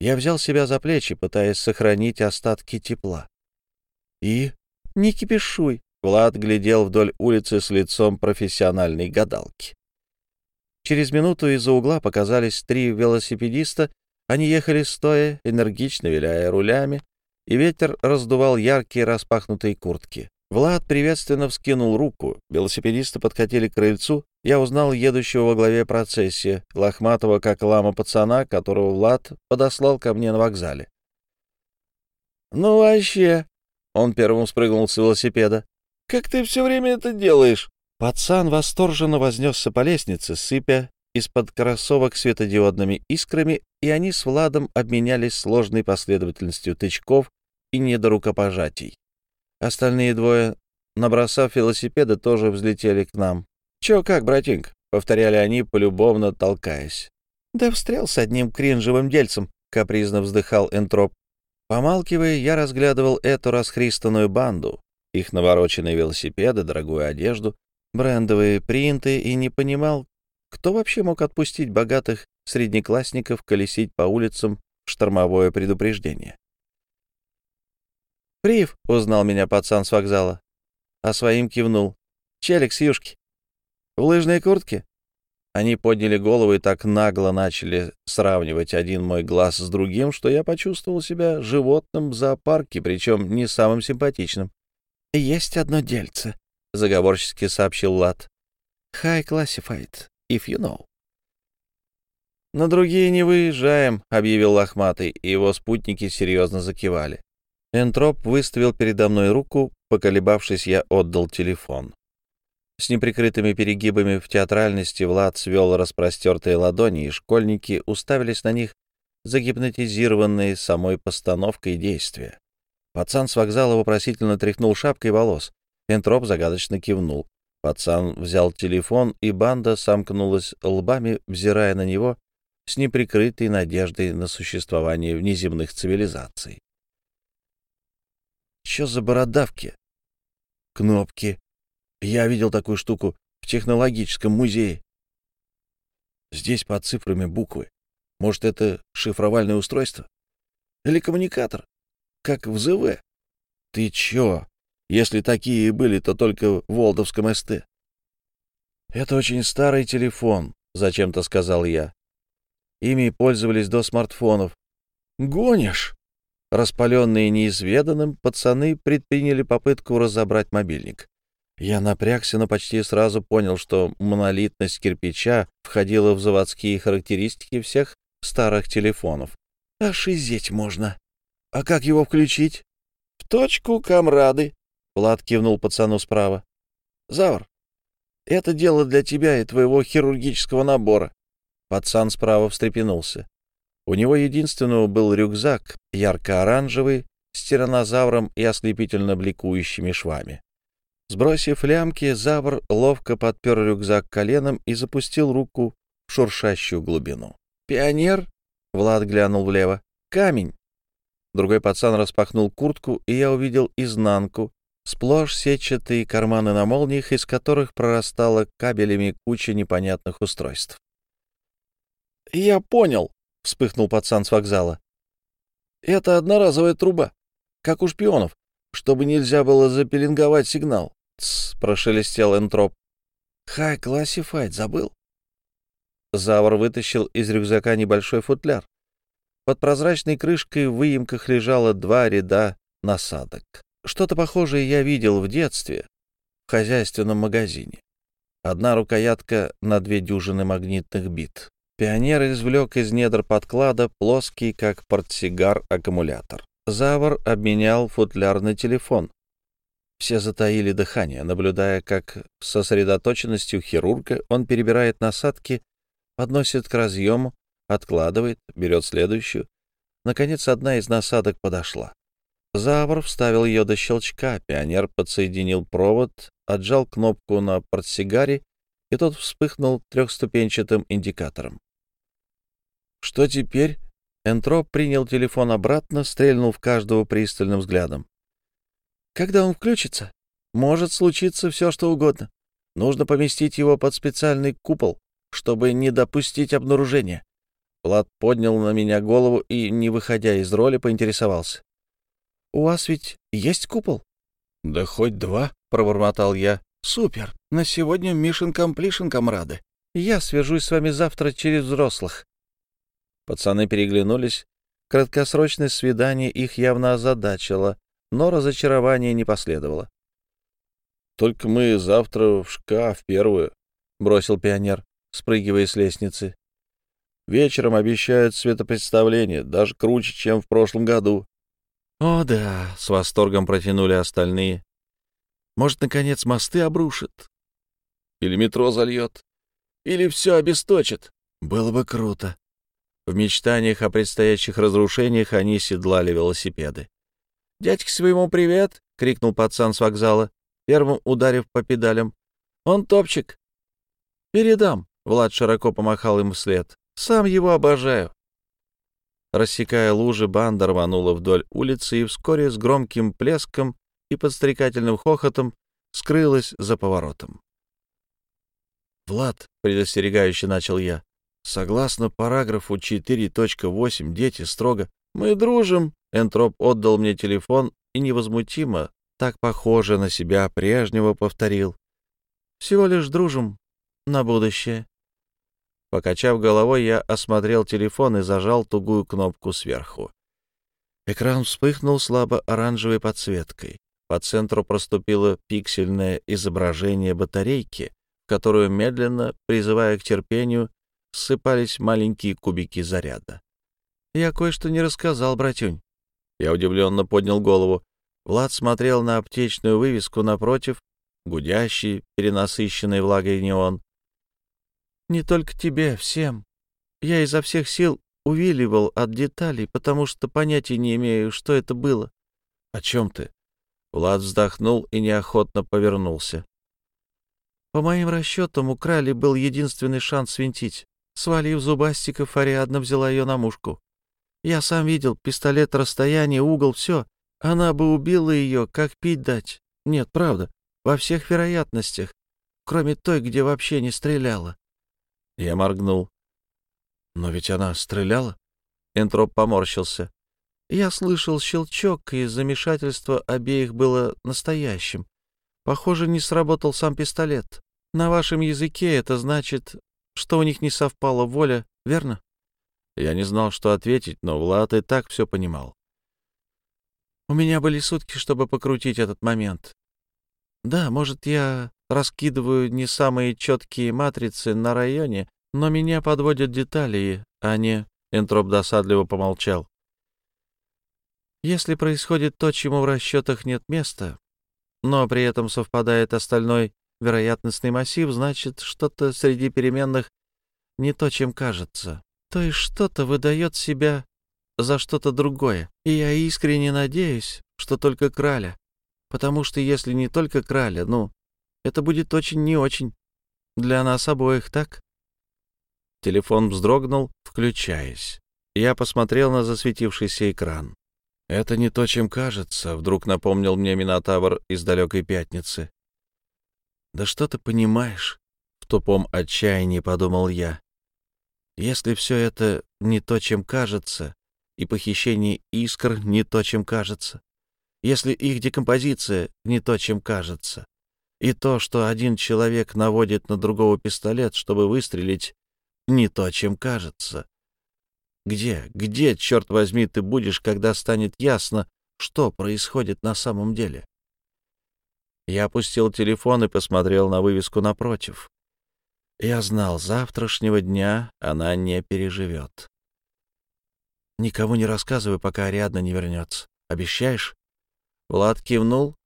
Я взял себя за плечи, пытаясь сохранить остатки тепла. И... Не кипишуй. Влад глядел вдоль улицы с лицом профессиональной гадалки. Через минуту из-за угла показались три велосипедиста. Они ехали стоя, энергично виляя рулями, и ветер раздувал яркие распахнутые куртки. Влад приветственно вскинул руку. Велосипедисты подкатили к крыльцу. Я узнал едущего во главе процессии, лохматого как лама пацана, которого Влад подослал ко мне на вокзале. «Ну вообще!» — он первым спрыгнул с велосипеда. «Как ты все время это делаешь?» Пацан восторженно вознесся по лестнице, сыпя из-под кроссовок светодиодными искрами, и они с Владом обменялись сложной последовательностью тычков и недорукопожатий. Остальные двое, набросав велосипеды, тоже взлетели к нам. «Чё как, братинг?» — повторяли они, полюбовно толкаясь. «Да встрел с одним кринжевым дельцем», — капризно вздыхал Энтроп. Помалкивая, я разглядывал эту расхристанную банду, их навороченные велосипеды, дорогую одежду, брендовые принты и не понимал, кто вообще мог отпустить богатых среднеклассников колесить по улицам штормовое предупреждение. «Прив!» — узнал меня пацан с вокзала, а своим кивнул. «Челик с юшки. В лыжной куртке?» Они подняли голову и так нагло начали сравнивать один мой глаз с другим, что я почувствовал себя животным в зоопарке, причем не самым симпатичным. «Есть одно дельце», — заговорчески сообщил Лат. «High classified, if you know». «На другие не выезжаем», — объявил Лохматый, и его спутники серьезно закивали. Энтроп выставил передо мной руку, поколебавшись, я отдал телефон. С неприкрытыми перегибами в театральности Влад свел распростертые ладони, и школьники уставились на них, загипнотизированные самой постановкой действия. Пацан с вокзала вопросительно тряхнул шапкой волос. Энтроп загадочно кивнул. Пацан взял телефон, и банда сомкнулась лбами, взирая на него с неприкрытой надеждой на существование внеземных цивилизаций. Что за бородавки? Кнопки. Я видел такую штуку в технологическом музее. Здесь под цифрами буквы. Может, это шифровальное устройство? Или коммуникатор? Как в ЗВ? Ты чё? Если такие и были, то только в Волдовском СТ. Это очень старый телефон, зачем-то сказал я. Ими пользовались до смартфонов. Гонишь? Распаленные неизведанным, пацаны предприняли попытку разобрать мобильник. Я напрягся, но почти сразу понял, что монолитность кирпича входила в заводские характеристики всех старых телефонов. Ошизеть можно. А как его включить? В точку, комрады. Влад кивнул пацану справа. Завр, это дело для тебя и твоего хирургического набора. Пацан справа встрепенулся. У него единственного был рюкзак, ярко-оранжевый, с тиранозавром и ослепительно бликующими швами. Сбросив лямки, Завр ловко подпер рюкзак коленом и запустил руку в шуршащую глубину. «Пионер?» — Влад глянул влево. «Камень!» Другой пацан распахнул куртку, и я увидел изнанку, сплошь сетчатые карманы на молниях, из которых прорастала кабелями куча непонятных устройств. «Я понял», — вспыхнул пацан с вокзала. «Это одноразовая труба, как у шпионов, чтобы нельзя было запеленговать сигнал». «Тсс», — прошелестел Энтроп. «Хай классифайт, забыл?» Завр вытащил из рюкзака небольшой футляр. Под прозрачной крышкой в выемках лежало два ряда насадок. Что-то похожее я видел в детстве в хозяйственном магазине. Одна рукоятка на две дюжины магнитных бит. Пионер извлек из недр подклада плоский, как портсигар, аккумулятор. Завар обменял футляр на телефон. Все затаили дыхание, наблюдая, как с сосредоточенностью хирурга он перебирает насадки, подносит к разъему, откладывает, берет следующую. Наконец, одна из насадок подошла. Завр вставил ее до щелчка, пионер подсоединил провод, отжал кнопку на портсигаре, и тот вспыхнул трехступенчатым индикатором. Что теперь? Энтроп принял телефон обратно, стрельнул в каждого пристальным взглядом. Когда он включится, может случиться все, что угодно. Нужно поместить его под специальный купол, чтобы не допустить обнаружения. Влад поднял на меня голову и, не выходя из роли, поинтересовался. — У вас ведь есть купол? — Да хоть два, — пробормотал я. — Супер. На сегодня Мишин Комплишин, комрады. Я свяжусь с вами завтра через взрослых. Пацаны переглянулись. Краткосрочное свидание их явно озадачило, но разочарование не последовало. «Только мы завтра в шкаф первую», — бросил пионер, спрыгивая с лестницы. «Вечером обещают светопредставление, даже круче, чем в прошлом году». «О да», — с восторгом протянули остальные. «Может, наконец, мосты обрушат?» «Или метро зальет?» «Или все обесточит?» «Было бы круто», в мечтаниях о предстоящих разрушениях они седлали велосипеды. «Дядьке своему привет!» — крикнул пацан с вокзала, первым ударив по педалям. «Он топчик!» «Передам!» — Влад широко помахал им вслед. «Сам его обожаю!» Рассекая лужи, банда рванула вдоль улицы и вскоре с громким плеском и подстрекательным хохотом скрылась за поворотом. «Влад», — предостерегающе начал я, Согласно параграфу 4.8, дети строго «Мы дружим». Энтроп отдал мне телефон и невозмутимо, так похоже на себя прежнего, повторил. «Всего лишь дружим на будущее». Покачав головой, я осмотрел телефон и зажал тугую кнопку сверху. Экран вспыхнул слабо-оранжевой подсветкой. По центру проступило пиксельное изображение батарейки, которую медленно, призывая к терпению, ссыпались маленькие кубики заряда. «Я кое-что не рассказал, братюнь». Я удивленно поднял голову. Влад смотрел на аптечную вывеску напротив, гудящий, перенасыщенный влагой неон. «Не только тебе, всем. Я изо всех сил увиливал от деталей, потому что понятия не имею, что это было». «О чем ты?» Влад вздохнул и неохотно повернулся. «По моим расчетам, у был единственный шанс свинтить. Свалив зубастиков, Ариадна взяла ее на мушку. Я сам видел пистолет, расстояние, угол, все. Она бы убила ее, как пить дать. Нет, правда, во всех вероятностях, кроме той, где вообще не стреляла. Я моргнул. Но ведь она стреляла? Энтроп поморщился. Я слышал щелчок, и замешательство обеих было настоящим. Похоже, не сработал сам пистолет. На вашем языке это значит, что у них не совпала воля, верно? Я не знал, что ответить, но Влад и так все понимал. У меня были сутки, чтобы покрутить этот момент. Да, может, я раскидываю не самые четкие матрицы на районе, но меня подводят детали, а не... Энтроп досадливо помолчал. Если происходит то, чему в расчетах нет места, но при этом совпадает остальной вероятностный массив, значит, что-то среди переменных не то, чем кажется. То есть что-то выдает себя за что-то другое. И я искренне надеюсь, что только краля. Потому что если не только краля, ну, это будет очень не очень. Для нас обоих, так? Телефон вздрогнул, включаясь. Я посмотрел на засветившийся экран. «Это не то, чем кажется», — вдруг напомнил мне Минотавр из далекой пятницы. «Да что ты понимаешь?» — в тупом отчаянии подумал я. «Если все это не то, чем кажется, и похищение искр не то, чем кажется, если их декомпозиция не то, чем кажется, и то, что один человек наводит на другого пистолет, чтобы выстрелить, не то, чем кажется, где, где, черт возьми, ты будешь, когда станет ясно, что происходит на самом деле? Я опустил телефон и посмотрел на вывеску напротив. Я знал, завтрашнего дня она не переживет. «Никому не рассказывай, пока Ариадна не вернется. Обещаешь?» Влад кивнул,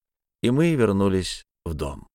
и мы вернулись в дом.